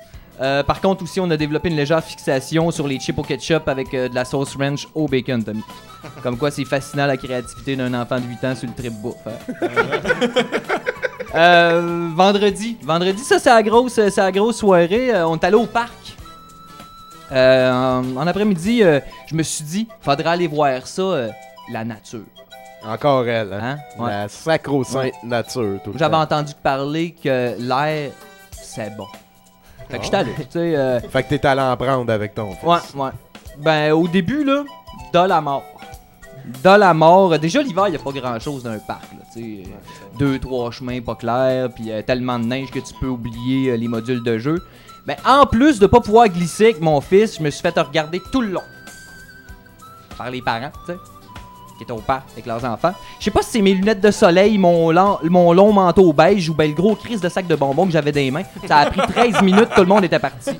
[SPEAKER 15] Euh, par contre, aussi, on a développé une légère fixation sur les chips au ketchup avec euh, de la sauce ranch au bacon, Tommy. Comme quoi, c'est fascinant la créativité d'un enfant de 8 ans sur le trip bouffe. hein. Euh, vendredi. Vendredi, ça, c'est la grosse, c'est la grosse soirée. On est allé au parc. En, en après-midi, je me suis dit, faudrait aller voir ça, la nature.
[SPEAKER 4] Encore elle, hein?
[SPEAKER 15] Ouais.
[SPEAKER 4] La sacro-sainte
[SPEAKER 15] Ouais.
[SPEAKER 4] nature.
[SPEAKER 15] J'avais entendu parler que l'air, c'est bon. Fait que j'étais allé, tu sais. euh,
[SPEAKER 4] Fait que t'es allé en prendre avec ton fils.
[SPEAKER 15] Ouais, ouais. Ben, au début, là, de la mort. De la mort. Déjà, l'hiver, il n'y a pas grand-chose dans un parc, là, tu sais. euh, Deux, trois chemins pas clairs, puis euh, tellement de neige que tu peux oublier euh, les modules de jeu. Ben, en plus de pas pouvoir glisser avec mon fils, je me suis fait regarder tout le long. Par les parents, tu sais. Qui étaient au parc avec leurs enfants. Je sais pas si c'est mes lunettes de soleil, mon, long- mon long manteau beige ou ben le gros crise de sac de bonbons que j'avais dans les mains. Ça a pris 13 minutes, tout le monde était parti.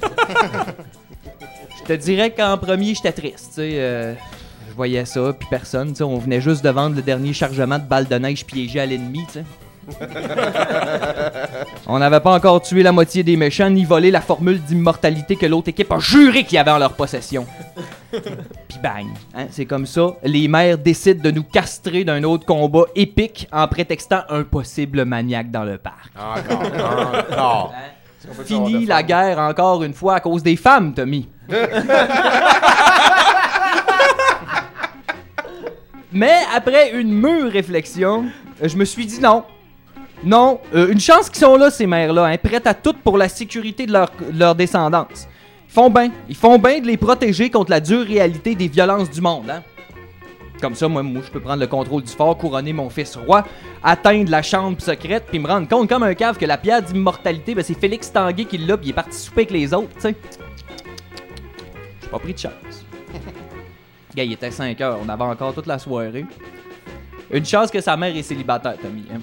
[SPEAKER 15] Je te dirais qu'en premier, j'étais triste. euh, je voyais ça, puis personne. On venait juste de vendre le dernier chargement de balles de neige piégées à l'ennemi. On n'avait pas encore tué la moitié des méchants, ni volé la formule d'immortalité que l'autre équipe a juré qu'il y avait en leur possession. Puis bang, hein, c'est comme ça. Les mères décident de nous castrer d'un autre combat épique en prétextant un possible maniaque dans le parc.
[SPEAKER 4] Encore, encore.
[SPEAKER 15] Hein? Fini la
[SPEAKER 7] femmes?
[SPEAKER 15] guerre encore une fois à cause des femmes, Tommy. Mais après une mûre réflexion, euh, je me suis dit non. Non, euh, une chance qu'ils sont là, ces mères-là, hein, prêtes à tout pour la sécurité de leur, de leur descendance. Ils font bien. Ils font bien de les protéger contre la dure réalité des violences du monde. Hein. Comme ça, moi, moi, je peux prendre le contrôle du fort, couronner mon fils roi, atteindre la chambre secrète, puis me rendre compte comme un cave que la pierre d'immortalité, ben, c'est Félix Tanguay qui l'a, puis il est parti souper avec les autres, tu sais. J'ai pas pris de chance. Gars, il était 5 heures, on avait encore toute la soirée. Une chance que sa mère est célibataire, Tommy. hein.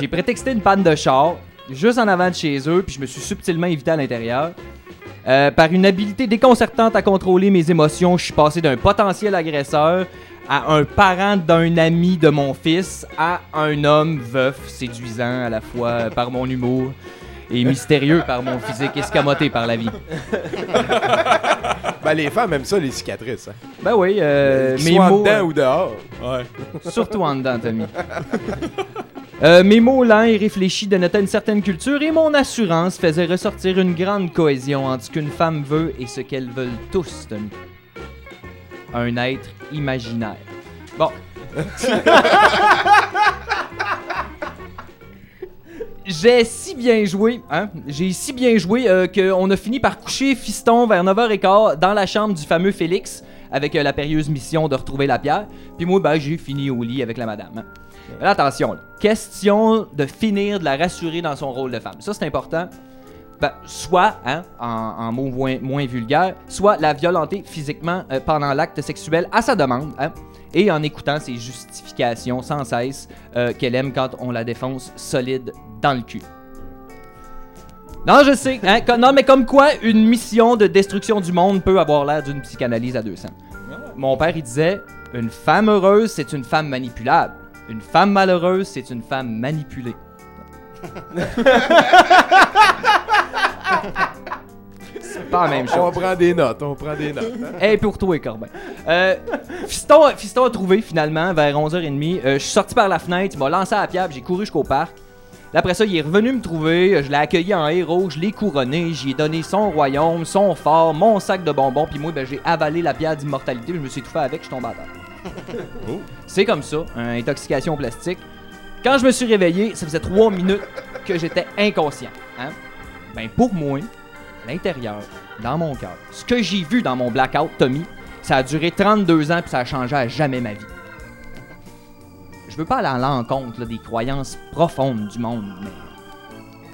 [SPEAKER 15] J'ai prétexté une panne de char, juste en avant de chez eux, puis je me suis subtilement évité à l'intérieur. Euh, par une habileté déconcertante à contrôler mes émotions, je suis passé d'un potentiel agresseur à un parent d'un ami de mon fils à un homme veuf, séduisant à la fois euh, par mon humour et mystérieux par mon physique escamoté par la vie.
[SPEAKER 4] Ben, les femmes aiment ça, les cicatrices. Hein.
[SPEAKER 15] Ben oui, euh,
[SPEAKER 4] Qu'ils
[SPEAKER 15] mes
[SPEAKER 4] soient
[SPEAKER 15] mots.
[SPEAKER 4] dedans ou dehors. Ouais.
[SPEAKER 15] Surtout en dedans, Tommy. Euh, mes mots lents et réfléchis dénotaient une certaine culture et mon assurance faisait ressortir une grande cohésion entre ce qu'une femme veut et ce qu'elles veulent tous, Tommy. Un être imaginaire. Bon. J'ai si bien joué, hein? J'ai si bien joué euh, qu'on a fini par coucher Fiston vers 9h15 dans la chambre du fameux Félix avec euh, la périlleuse mission de retrouver la pierre. Puis moi, ben, j'ai fini au lit avec la madame. hein. Là, attention, là. question de finir de la rassurer dans son rôle de femme. Ça, c'est important. Ben, soit, hein, en, en mots moins, moins vulgaires, soit la violenter physiquement euh, pendant l'acte sexuel à sa demande, hein, et en écoutant ses justifications sans cesse euh, qu'elle aime quand on la défonce solide dans le cul. Non, je sais. Hein, non, mais comme quoi, une mission de destruction du monde peut avoir l'air d'une psychanalyse à 200. Mon père, il disait Une femme heureuse, c'est une femme manipulable. Une femme malheureuse, c'est une femme manipulée. c'est pas la même chose.
[SPEAKER 4] On prend des notes, on prend des notes. hein.
[SPEAKER 15] Hey, pour toi, Corbin. Euh, Fiston, Fiston a trouvé finalement vers 11h30. Euh, je suis sorti par la fenêtre, il m'a lancé à la puis j'ai couru jusqu'au parc. Après ça, il est revenu me trouver. Je l'ai accueilli en héros, je l'ai couronné, j'y ai donné son royaume, son fort, mon sac de bonbons, puis moi, ben, j'ai avalé la pierre d'immortalité, je me suis étouffé avec, je suis tombé à terre. C'est comme ça, une intoxication au plastique. Quand je me suis réveillé, ça faisait 3 minutes que j'étais inconscient. Hein? Ben pour moi, à l'intérieur, dans mon cœur, ce que j'ai vu dans mon blackout, Tommy, ça a duré 32 ans puis ça a changé à jamais ma vie. Je veux pas aller à l'encontre là, des croyances profondes du monde, mais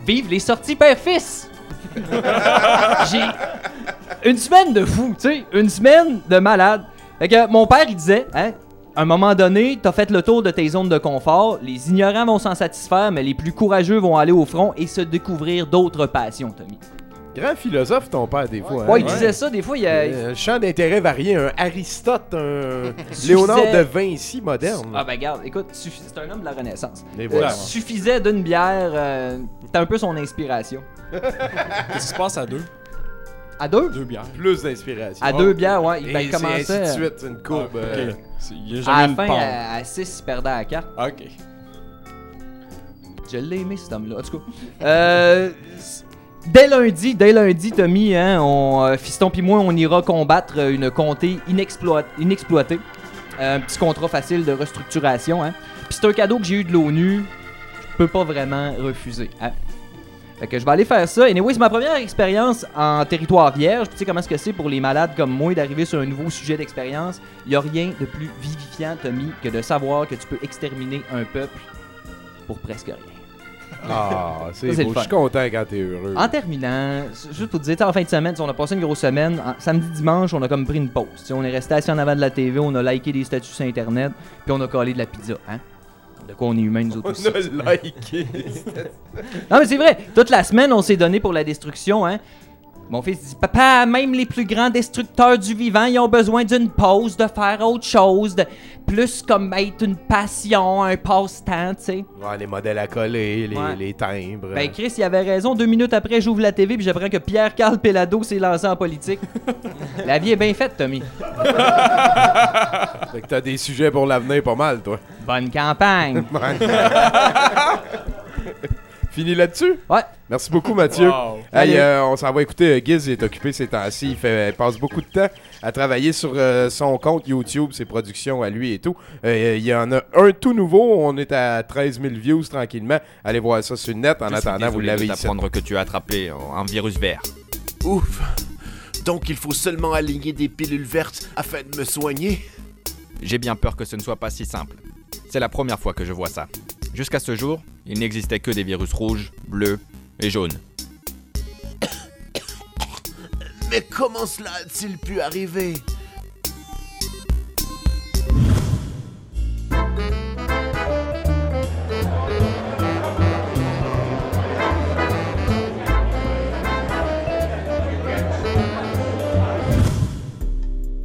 [SPEAKER 15] vive les sorties père-fils! j'ai une semaine de fou, tu sais, une semaine de malade. Fait que mon père, il disait, hein, à un moment donné, t'as fait le tour de tes zones de confort, les ignorants vont s'en satisfaire, mais les plus courageux vont aller au front et se découvrir d'autres passions, Tommy.
[SPEAKER 4] Grand philosophe, ton père, des fois. hein?
[SPEAKER 15] Ouais, il disait ça, des fois, il y a...
[SPEAKER 4] Euh, champ d'intérêt varié, un Aristote, un Léonard de Vinci moderne.
[SPEAKER 15] Ah ben regarde, écoute, suffi- c'est un homme de la Renaissance.
[SPEAKER 4] Et voilà.
[SPEAKER 15] Euh, suffisait d'une bière, euh, c'était un peu son inspiration.
[SPEAKER 10] Qu'est-ce qui se passe à deux?
[SPEAKER 15] À deux?
[SPEAKER 10] Deux bières.
[SPEAKER 4] Plus d'inspiration.
[SPEAKER 15] À deux bières, ouais,
[SPEAKER 4] Et
[SPEAKER 15] ben, il
[SPEAKER 4] c'est
[SPEAKER 15] commençait...
[SPEAKER 4] ainsi de suite, une courbe.
[SPEAKER 10] Ah,
[SPEAKER 4] euh,
[SPEAKER 10] Il y a
[SPEAKER 15] À
[SPEAKER 10] jamais
[SPEAKER 15] la
[SPEAKER 10] une
[SPEAKER 15] fin, à 6, il perdait à la carte.
[SPEAKER 10] Ok.
[SPEAKER 15] Je l'ai aimé cet homme-là. En tout cas, euh, dès lundi, dès lundi, Tommy, hein, on, euh, Fiston puis moi, on ira combattre euh, une comté inexploit- inexploitée. Euh, un petit contrat facile de restructuration. Hein. Puis c'est un cadeau que j'ai eu de l'ONU. Je peux pas vraiment refuser. Hein. Fait que je vais aller faire ça. Anyway, c'est ma première expérience en territoire vierge. Tu sais comment est-ce que c'est pour les malades comme moi d'arriver sur un nouveau sujet d'expérience? Il y a rien de plus vivifiant, Tommy, que de savoir que tu peux exterminer un peuple pour presque rien.
[SPEAKER 4] Ah, c'est beau. Je suis content quand t'es heureux.
[SPEAKER 15] En terminant, juste pour te dire, en fin de semaine, on a passé une grosse semaine. En- samedi, dimanche, on a comme pris une pause. On est resté assis en avant de la TV, on a liké des statuts sur Internet, puis on a collé de la pizza. Hein? De quoi on est humain, nous autres aussi.
[SPEAKER 4] On a liké.
[SPEAKER 15] Non, mais c'est vrai, toute la semaine, on s'est donné pour la destruction. Hein? Mon fils dit Papa, même les plus grands destructeurs du vivant, ils ont besoin d'une pause, de faire autre chose, de plus comme être une passion, un passe-temps, tu sais.
[SPEAKER 4] Ouais, les modèles à coller, les,
[SPEAKER 15] Ouais.
[SPEAKER 4] les timbres.
[SPEAKER 15] Ben Chris, il avait raison. Deux minutes après, j'ouvre la TV puis j'apprends que Pierre-Carl Pelado s'est lancé en politique. la vie est bien faite, Tommy.
[SPEAKER 4] Fait que t'as des sujets pour l'avenir pas mal, toi.
[SPEAKER 15] Bonne campagne.
[SPEAKER 4] fini là-dessus?
[SPEAKER 15] Ouais.
[SPEAKER 4] Merci beaucoup, Mathieu.
[SPEAKER 10] Wow.
[SPEAKER 4] Hey, euh, on s'en va écouter. euh, Giz est occupé ces temps-ci. Il, fait, il passe beaucoup de temps à travailler sur euh, son compte YouTube, ses productions à lui et tout. Euh, il y en a un tout nouveau. On est à 13 000 views tranquillement. Allez voir ça sur le net. En
[SPEAKER 19] Je suis
[SPEAKER 4] attendant, vous l'avez ici.
[SPEAKER 19] t'apprendre que tu as attrapé un virus vert.
[SPEAKER 20] Ouf. Donc il faut seulement aligner des pilules vertes afin de me soigner?
[SPEAKER 19] J'ai bien peur que ce ne soit pas si simple. C'est la première fois que je vois ça. Jusqu'à ce jour, il n'existait que des virus rouges, bleus et jaunes.
[SPEAKER 20] Mais comment cela a-t-il pu arriver?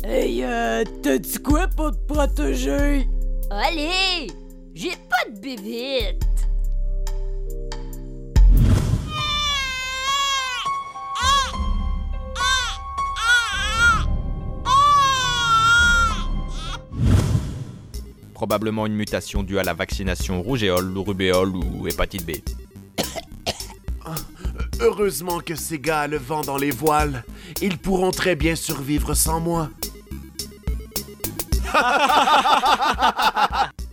[SPEAKER 21] Hey, euh, t'as-tu quoi pour te protéger?
[SPEAKER 22] Allez! J'ai pas de bébite!
[SPEAKER 19] Probablement une mutation due à la vaccination rougeole, rubéole ou hépatite B.
[SPEAKER 20] Heureusement que ces gars a le vent dans les voiles. Ils pourront très bien survivre sans moi.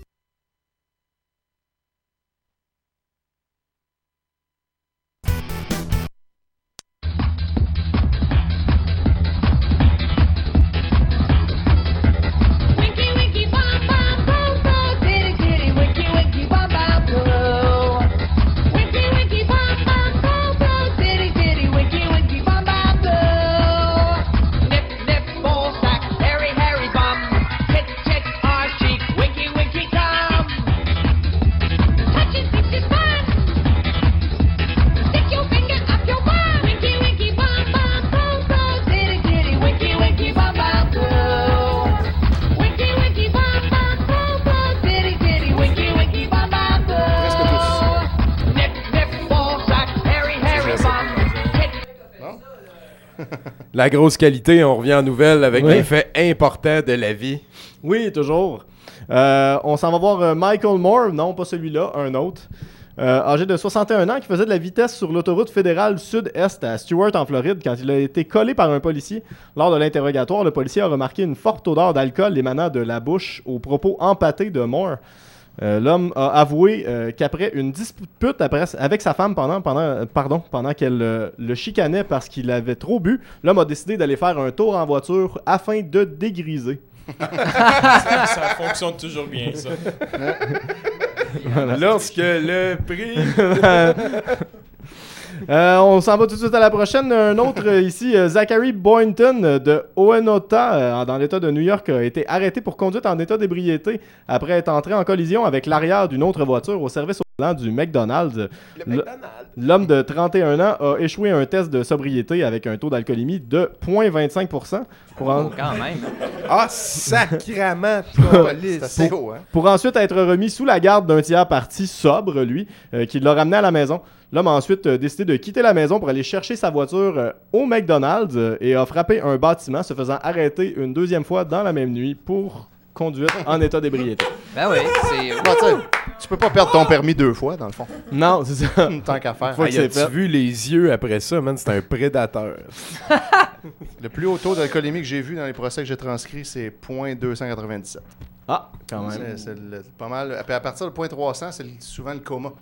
[SPEAKER 4] La grosse qualité, on revient en nouvelle avec
[SPEAKER 7] Oui.
[SPEAKER 4] les faits importants de la vie.
[SPEAKER 7] Oui, toujours. Euh, on s'en va voir euh, Michael Moore, non pas celui-là, un autre. Euh, âgé de 61 ans, qui faisait de la vitesse sur l'autoroute fédérale sud-est à Stewart, en Floride, quand il a été collé par un policier. Lors de l'interrogatoire, le policier a remarqué une forte odeur d'alcool émanant de la bouche aux propos empâtés de Moore. Euh, L'homme a avoué euh, qu'après une dispute après- avec sa femme pendant, pendant, euh, pardon, pendant qu'elle euh, le chicanait parce qu'il avait trop bu, l'homme a décidé d'aller faire un tour en voiture afin de dégriser.
[SPEAKER 10] ça, ça fonctionne toujours bien, ça.
[SPEAKER 4] Lorsque le prix.
[SPEAKER 7] Euh, on s'en va tout de suite à la prochaine. Un autre euh, ici, euh, Zachary Boynton de Oenota, dans l'État de New York, a été arrêté pour conduite en état d'ébriété après être entré en collision avec l'arrière d'une autre voiture au service au volant du McDonald's. Le- L'homme de 31 ans a échoué un test de sobriété avec un taux d'alcoolémie de 0.25%. Pour en-
[SPEAKER 15] Oh, quand même.
[SPEAKER 4] Ah, sacrament!
[SPEAKER 6] C'est assez haut, hein?
[SPEAKER 7] pour ensuite être remis sous la garde d'un tiers parti sobre, lui, euh, qui l'a ramené à la maison. L'homme a ensuite euh, décidé de quitter la maison pour aller chercher sa voiture euh, au McDonald's euh, et a frappé un bâtiment, se faisant arrêter une deuxième fois dans la même nuit pour conduite en état d'ébriété.
[SPEAKER 15] Ben oui, c'est.
[SPEAKER 6] Bon, tu tu peux pas perdre ton permis deux fois, dans le fond.
[SPEAKER 7] Non, c'est ça.
[SPEAKER 6] Tant qu'à faire.
[SPEAKER 7] Faut que c'est
[SPEAKER 4] as-tu
[SPEAKER 7] fait.
[SPEAKER 4] vu les yeux après ça, man? C'est un prédateur.
[SPEAKER 6] Le plus haut taux d'alcoolémie que j'ai vu dans les procès que j'ai transcrits, c'est 0.297.
[SPEAKER 7] Ah, quand même.
[SPEAKER 6] C'est pas mal. Puis à partir de 0.300, c'est souvent le coma.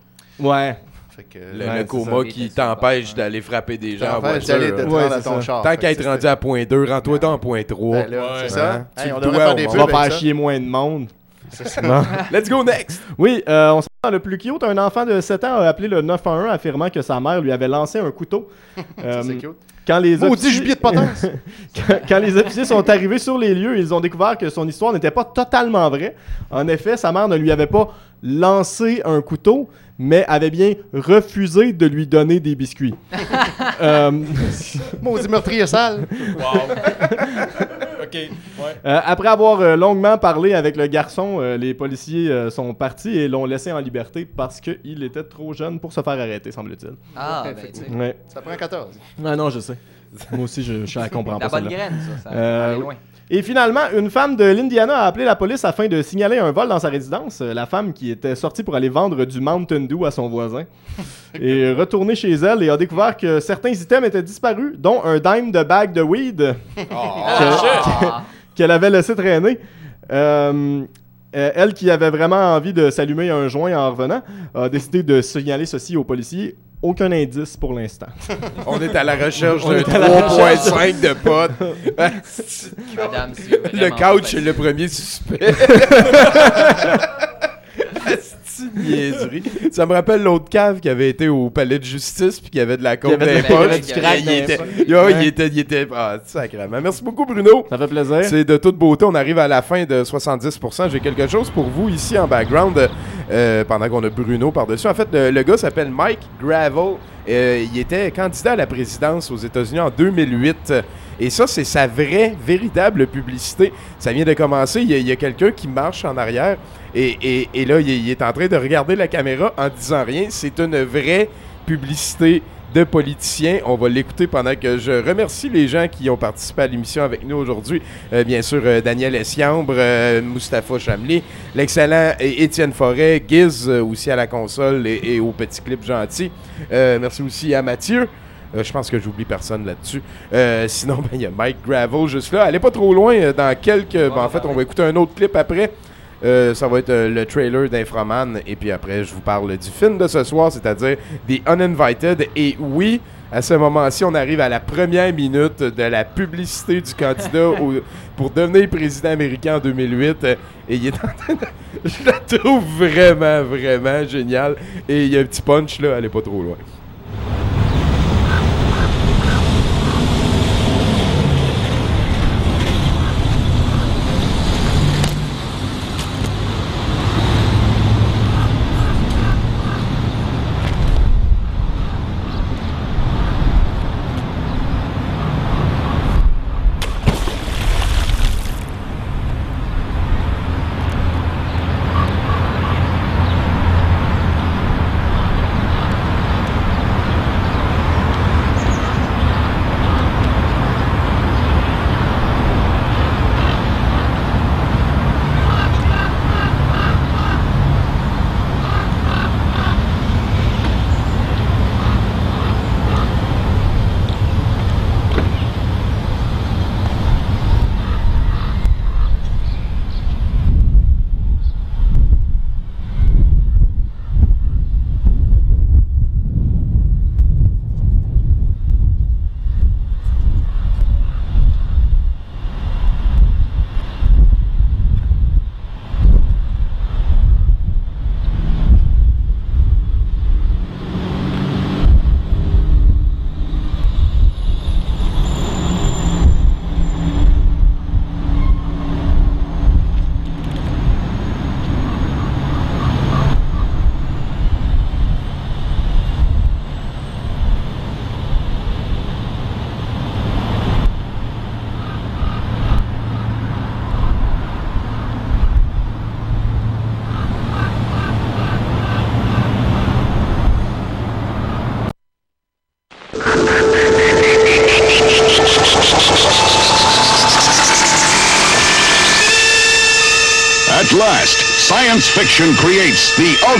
[SPEAKER 7] Ouais.
[SPEAKER 6] Fait que,
[SPEAKER 4] Le,
[SPEAKER 6] ouais,
[SPEAKER 4] le coma
[SPEAKER 6] ça.
[SPEAKER 4] qui t'empêche d'aller frapper des gens en voiture.
[SPEAKER 6] d'aller te
[SPEAKER 7] Ouais,
[SPEAKER 6] à ton char.
[SPEAKER 4] Tant qu'à être rendu à point 2, rends-toi dans point 3.
[SPEAKER 6] Ben c'est ça.
[SPEAKER 4] Tu
[SPEAKER 6] Hey,
[SPEAKER 4] le
[SPEAKER 6] on
[SPEAKER 4] dois
[SPEAKER 6] faire des.
[SPEAKER 7] On va faire
[SPEAKER 6] ça.
[SPEAKER 7] chier moins de monde. Non.
[SPEAKER 4] Let's go next!
[SPEAKER 7] Oui, euh, on se dans le plus cute. Un enfant de 7 ans a appelé le 911 affirmant que sa mère lui avait lancé un couteau. Euh,
[SPEAKER 6] c'est cute.
[SPEAKER 7] Quand les officiers-
[SPEAKER 6] de
[SPEAKER 7] quand les officiers sont arrivés sur les lieux, ils ont découvert que son histoire n'était pas totalement vraie. En effet, sa mère ne lui avait pas lancé un couteau, mais avait bien refusé de lui donner des biscuits. Euh,
[SPEAKER 6] Maudit meurtrier sale!
[SPEAKER 10] Wow. ok, ouais.
[SPEAKER 7] euh, après avoir euh, longuement parlé avec le garçon, euh, les policiers euh, sont partis et l'ont laissé en liberté parce qu'il était trop jeune pour se faire arrêter, semble-t-il.
[SPEAKER 15] Ah,
[SPEAKER 6] Ouais,
[SPEAKER 15] ben, tu sais.
[SPEAKER 6] effectivement.
[SPEAKER 7] Ouais.
[SPEAKER 6] Ça prend 14.
[SPEAKER 7] Ah non, je sais. Moi aussi, je, je la comprends
[SPEAKER 15] La
[SPEAKER 7] pas.
[SPEAKER 15] bonne graine, ça. Ça
[SPEAKER 7] Euh,
[SPEAKER 15] va aller loin.
[SPEAKER 7] Et finalement, une femme de l'Indiana a appelé la police afin de signaler un vol dans sa résidence. Euh, La femme qui était sortie pour aller vendre du Mountain Dew à son voisin est retournée chez elle et a découvert que certains items étaient disparus, dont un dime de bague de weed que- qu'elle avait laissé traîner. Euh, euh, elle qui avait vraiment envie de s'allumer un joint en revenant, a décidé de signaler ceci aux policiers. Aucun indice pour l'instant.
[SPEAKER 4] On est à la recherche
[SPEAKER 7] recherche
[SPEAKER 4] 3.5 de potes.
[SPEAKER 15] Madame, c'est
[SPEAKER 4] le couch est le premier suspect. Niaiserie. Ça me rappelle l'autre cave qui avait été au palais de justice puis qui avait de la coke dans les
[SPEAKER 7] il
[SPEAKER 4] poches. était- il était, il était, ah, sacrément. Merci beaucoup, Bruno.
[SPEAKER 7] Ça fait plaisir.
[SPEAKER 4] C'est de toute beauté. On arrive à la fin de 70%. J'ai quelque chose pour vous ici en background euh, pendant qu'on a Bruno par-dessus. En fait, le, le gars s'appelle Mike Gravel. Euh, il était candidat à la présidence aux États-Unis en 2008. Et ça, c'est sa vraie, véritable publicité. Ça vient de commencer. Il y a, quelqu'un qui marche en arrière. Et, là, il est, en train de regarder la caméra en disant rien. C'est une vraie publicité de politiciens. On va l'écouter pendant que je remercie les gens qui ont participé à l'émission avec nous aujourd'hui. Euh, bien sûr, euh, Daniel Essiambre, euh, Mustapha Chamley, l'excellent é- Étienne Forêt, Giz euh, aussi à la console et, et au petit clip gentil. Merci aussi à Mathieu. Euh, je pense que j'oublie personne là-dessus. Euh, sinon, ben, il y a Mike Gravel juste là. Allez pas trop loin. euh, dans quelques. ben, en fait, on va écouter un autre clip après. Ça va être le trailer d'Inframan. Et puis après, je vous parle du film de ce soir, c'est-à-dire The Uninvited. Et oui, à ce moment-ci, on arrive à la première minute de la publicité du candidat au- pour devenir président américain en 2008. euh, Et il est en train de- Je la trouve vraiment, vraiment géniale. Et il y a un petit punch là, elle est pas trop loin.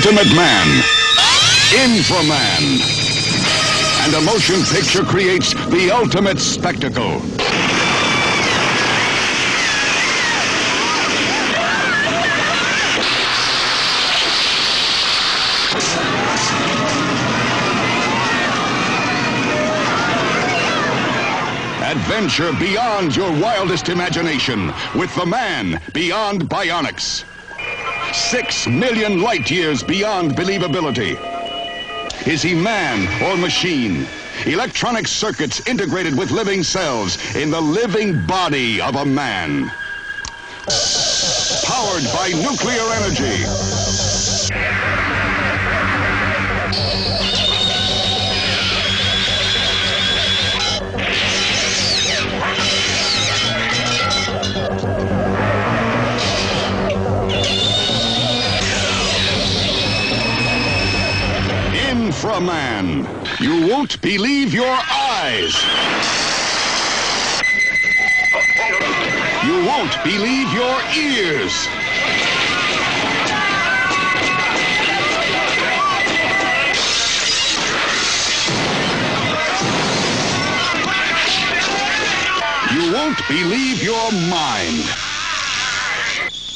[SPEAKER 23] Ultimate man. Inframan. And a motion picture creates the ultimate spectacle. Adventure beyond your wildest imagination with the man beyond bionics. Six million light years beyond believability. Is he man or machine? Electronic circuits integrated with living cells in the living body of a man. Powered by nuclear energy. Inframan. You won't believe your eyes. You won't believe your ears. You won't believe your mind.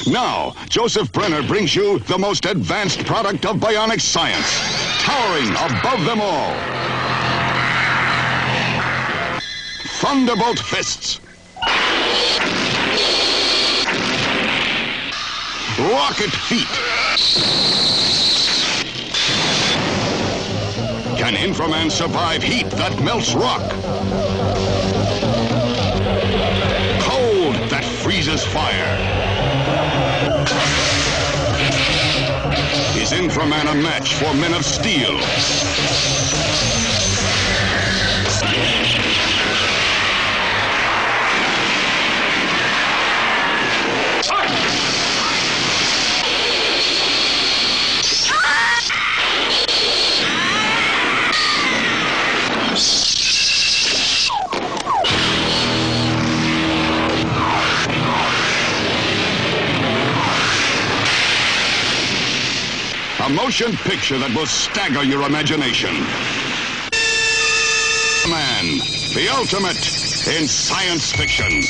[SPEAKER 23] Now, Joseph Brenner brings you the most advanced product of bionic science, towering above them all. Thunderbolt fists. Rocket feet. Can Inframan survive heat that melts rock? Cold that freezes fire? He's in a match for men of steel. A motion picture that will stagger your imagination. Man, the ultimate in science fiction.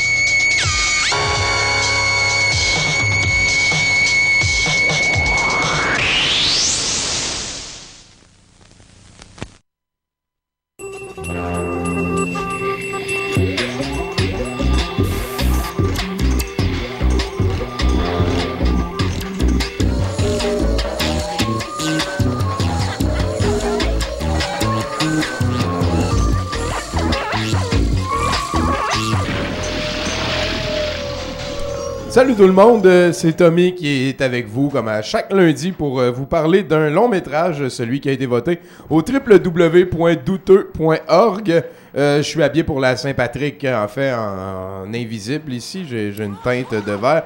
[SPEAKER 4] Salut tout le monde, euh, c'est Tommy qui est avec vous comme à chaque lundi pour euh, vous parler d'un long métrage, celui qui a été voté au www.douteux.org. Euh, je suis habillé pour la Saint-Patrick, en fait, en, invisible ici. J'ai une teinte de vert.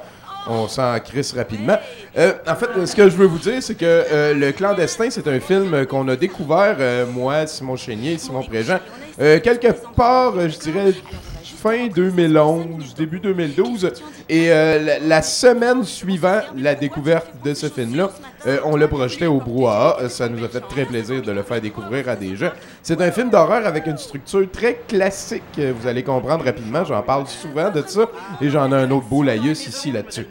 [SPEAKER 4] On s'en crisse rapidement. En fait, ce que je veux vous dire, c'est que Le Clandestin, c'est un film qu'on a découvert, moi, Simon Chénier, Simon Préjean, quelque part, je dirais, fin 2011, début 2012. Et euh, la, semaine suivant la découverte de ce film-là, euh, on l'a projeté au brouhaha. Euh, Ça nous a fait très plaisir de le faire découvrir à des gens. C'est un film d'horreur avec une structure très classique. Vous allez comprendre rapidement. J'en parle souvent de ça. Et j'en ai un autre beau laïus ici là-dessus.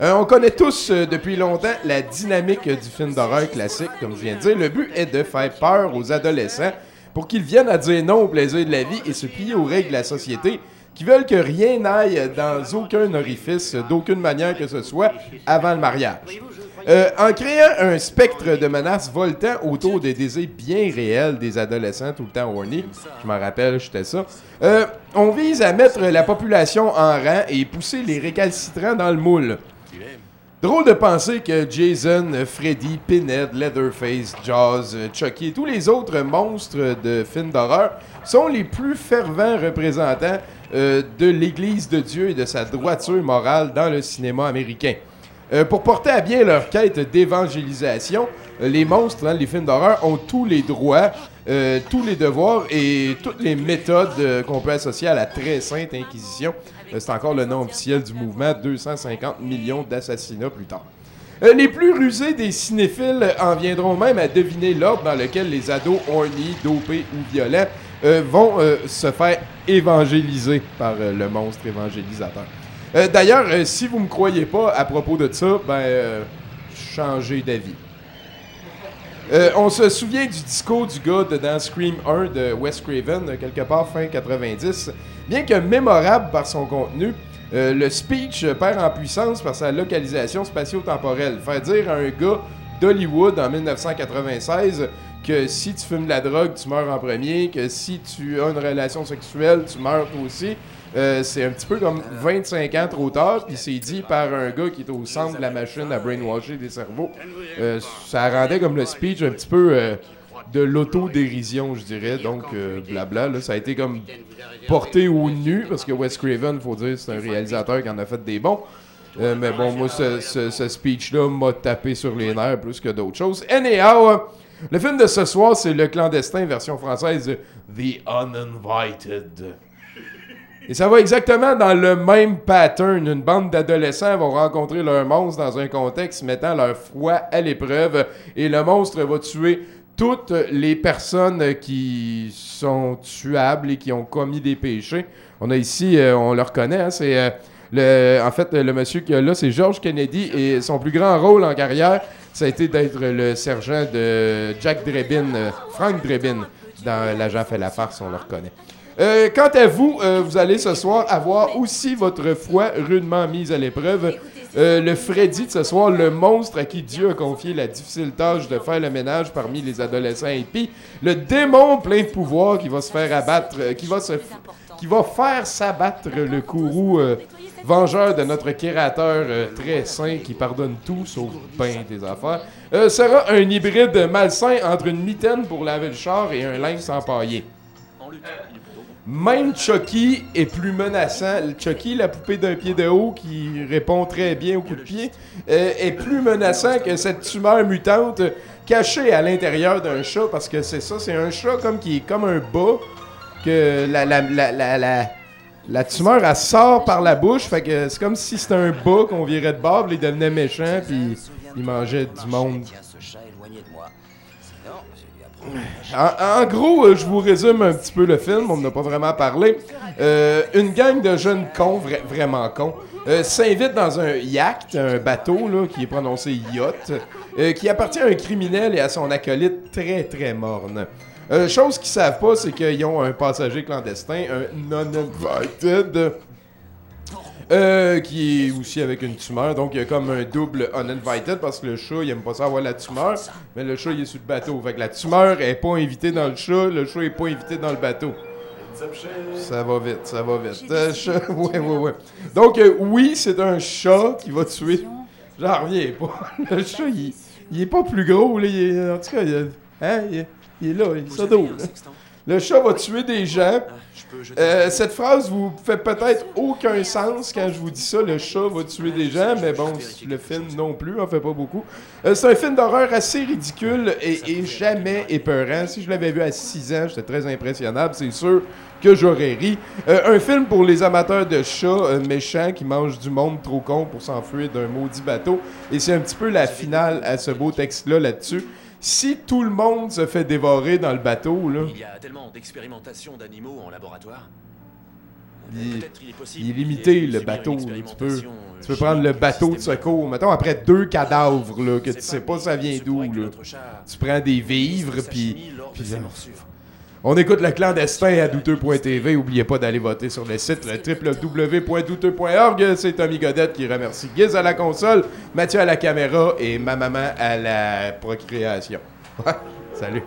[SPEAKER 4] On connaît tous depuis longtemps la dynamique du film d'horreur classique, comme je viens de dire. Le but est de faire peur aux adolescents pour qu'ils viennent à dire non au plaisir de la vie et se plier aux règles de la société qui veulent que rien n'aille dans aucun orifice, d'aucune manière que ce soit, avant le mariage. Euh, en créant un spectre de menaces voltant autour des désirs bien réels des adolescents tout le temps horny, je m'en rappelle, j'étais ça, euh, on vise à mettre la population en rang et pousser les récalcitrants dans le moule. Drôle de penser que Jason, Freddy, Pinhead, Leatherface, Jaws, Chucky et tous les autres monstres de films d'horreur sont les plus fervents représentants euh, de l'Église de Dieu et de sa droiture morale dans le cinéma américain. Euh, pour porter à bien leur quête d'évangélisation, les monstres dans les films d'horreur ont tous les droits, euh, tous les devoirs et toutes les méthodes qu'on peut associer à la très sainte Inquisition. C'est encore le nom officiel du mouvement, 250 millions d'assassinats plus tard. Les plus rusés des cinéphiles en viendront même à deviner l'ordre dans lequel les ados horny, dopés ou violents euh, vont euh, se faire évangéliser par euh, le monstre évangélisateur. D'ailleurs, si vous me croyez pas à propos de ça, ben, changez d'avis. On se souvient du discours du gars de dans Scream 1 de Wes Craven, quelque part fin 90. Bien que mémorable par son contenu, le speech perd en puissance par sa localisation spatio-temporelle. Faire dire à un gars d'Hollywood en 1996 que si tu fumes de la drogue, tu meurs en premier, que si tu as une relation sexuelle, tu meurs aussi. Euh, c'est un petit peu comme 25 ans trop tard, puis c'est dit par un gars qui est au centre de la machine à brainwasher des cerveaux. Euh, ça rendait comme le speech un petit peu euh, de l'autodérision, je dirais. Donc, euh, blabla, là, ça a été comme porté au nu, parce que Wes Craven, faut dire, c'est un réalisateur qui en a fait des bons. Mais bon, moi, ce, ce- speech-là m'a tapé sur les nerfs plus que d'autres choses. Anyhow, le film de ce soir, c'est Le Clandestin, version française, The Uninvited. Et ça va exactement dans le même pattern. Une bande d'adolescents vont rencontrer leur monstre dans un contexte mettant leur foi à l'épreuve et le monstre va tuer toutes les personnes qui sont tuables et qui ont commis des péchés. On a ici, euh, on le reconnaît, hein, c'est euh, le, en fait le monsieur qui là, c'est George Kennedy et son plus grand rôle en carrière, ça a été d'être le sergent de Jack Drebin, euh, Frank Drebin, dans L'agent fait la farce, on le reconnaît. Euh, quant à vous, euh, vous allez ce soir avoir aussi votre foi rudement mise à l'épreuve. Le Freddy de ce soir, le monstre à qui Dieu a confié la difficile tâche de faire le ménage parmi les adolescents épis, le démon plein de pouvoir qui va se faire abattre, qui va se, qui va faire s'abattre le courroux euh, vengeur de notre créateur euh, très saint qui pardonne tout sauf ben des affaires, euh, sera un hybride malsain entre une mitaine pour laver le char et un linge empaillé. Même Chucky est plus menaçant. Chucky, la poupée d'un pied de haut qui répond très bien au coup de pied, est plus menaçant que cette tumeur mutante cachée à l'intérieur d'un chat parce que c'est ça, c'est un chat comme qui est comme un bas que la, la, la, la, la- tumeur elle sort par la bouche, fait que c'est comme si c'était un bas qu'on virait de bord, il devenait méchant, puis il mangeait du monde. En, gros, euh, je vous résume un petit peu le film, on n'a pas vraiment parlé. Euh, une gang de jeunes cons, vra- vraiment cons, euh, s'invite dans un yacht, un bateau là, qui est prononcé yacht, qui appartient à un criminel et à son acolyte très très morne. Euh, chose qu'ils savent pas, c'est qu'ils ont un passager clandestin, un non-invited, euh, qui est aussi avec une tumeur. Donc, il y a comme un double uninvited parce que le chat, il aime pas ça avoir la tumeur. Mais le chat, il est sur le bateau. Fait que la tumeur est pas invitée dans le chat. Le chat est pas invité dans le bateau. Ça va vite, ça va vite. Euh, chat- ouais, ouais, ouais. Donc, euh, oui, c'est un chat qui va tuer. J'en reviens pas. Le chat, il, il est pas plus gros. Là. Il est- en tout cas, il, hein, il est- il est là, il là. Le chat va tuer des gens. Euh, cette phrase vous fait peut-être aucun sens quand je vous dis ça. Le chat va tuer des gens, mais bon, le film non plus en fait pas beaucoup. Euh, c'est un film d'horreur assez ridicule et, et jamais épeurant. Si je l'avais vu à 6 ans, j'étais très impressionnable. C'est sûr que j'aurais ri. Euh, un film pour les amateurs de chats méchants qui mangent du monde trop con pour s'enfuir d'un maudit bateau. Et c'est un petit peu la finale à ce beau texte-là là-dessus. Si tout le monde se fait dévorer dans le bateau, là,
[SPEAKER 24] Il y a tellement d'expérimentations d'animaux en laboratoire.
[SPEAKER 4] il,
[SPEAKER 24] il est
[SPEAKER 4] limité le bateau. Tu peux,
[SPEAKER 24] expérimentations,
[SPEAKER 4] tu peux prendre le bateau de secours. Mettons, après deux cadavres, là, que tu sais pas ça vient d'où. là. Tu prends des vivres, puis. On écoute le clandestin à douteux.tv. Oubliez pas d'aller voter sur le site www.douteux.org. C'est Tommy Godette qui remercie Giz à la console, Mathieu à la caméra et ma maman à la procréation. Salut.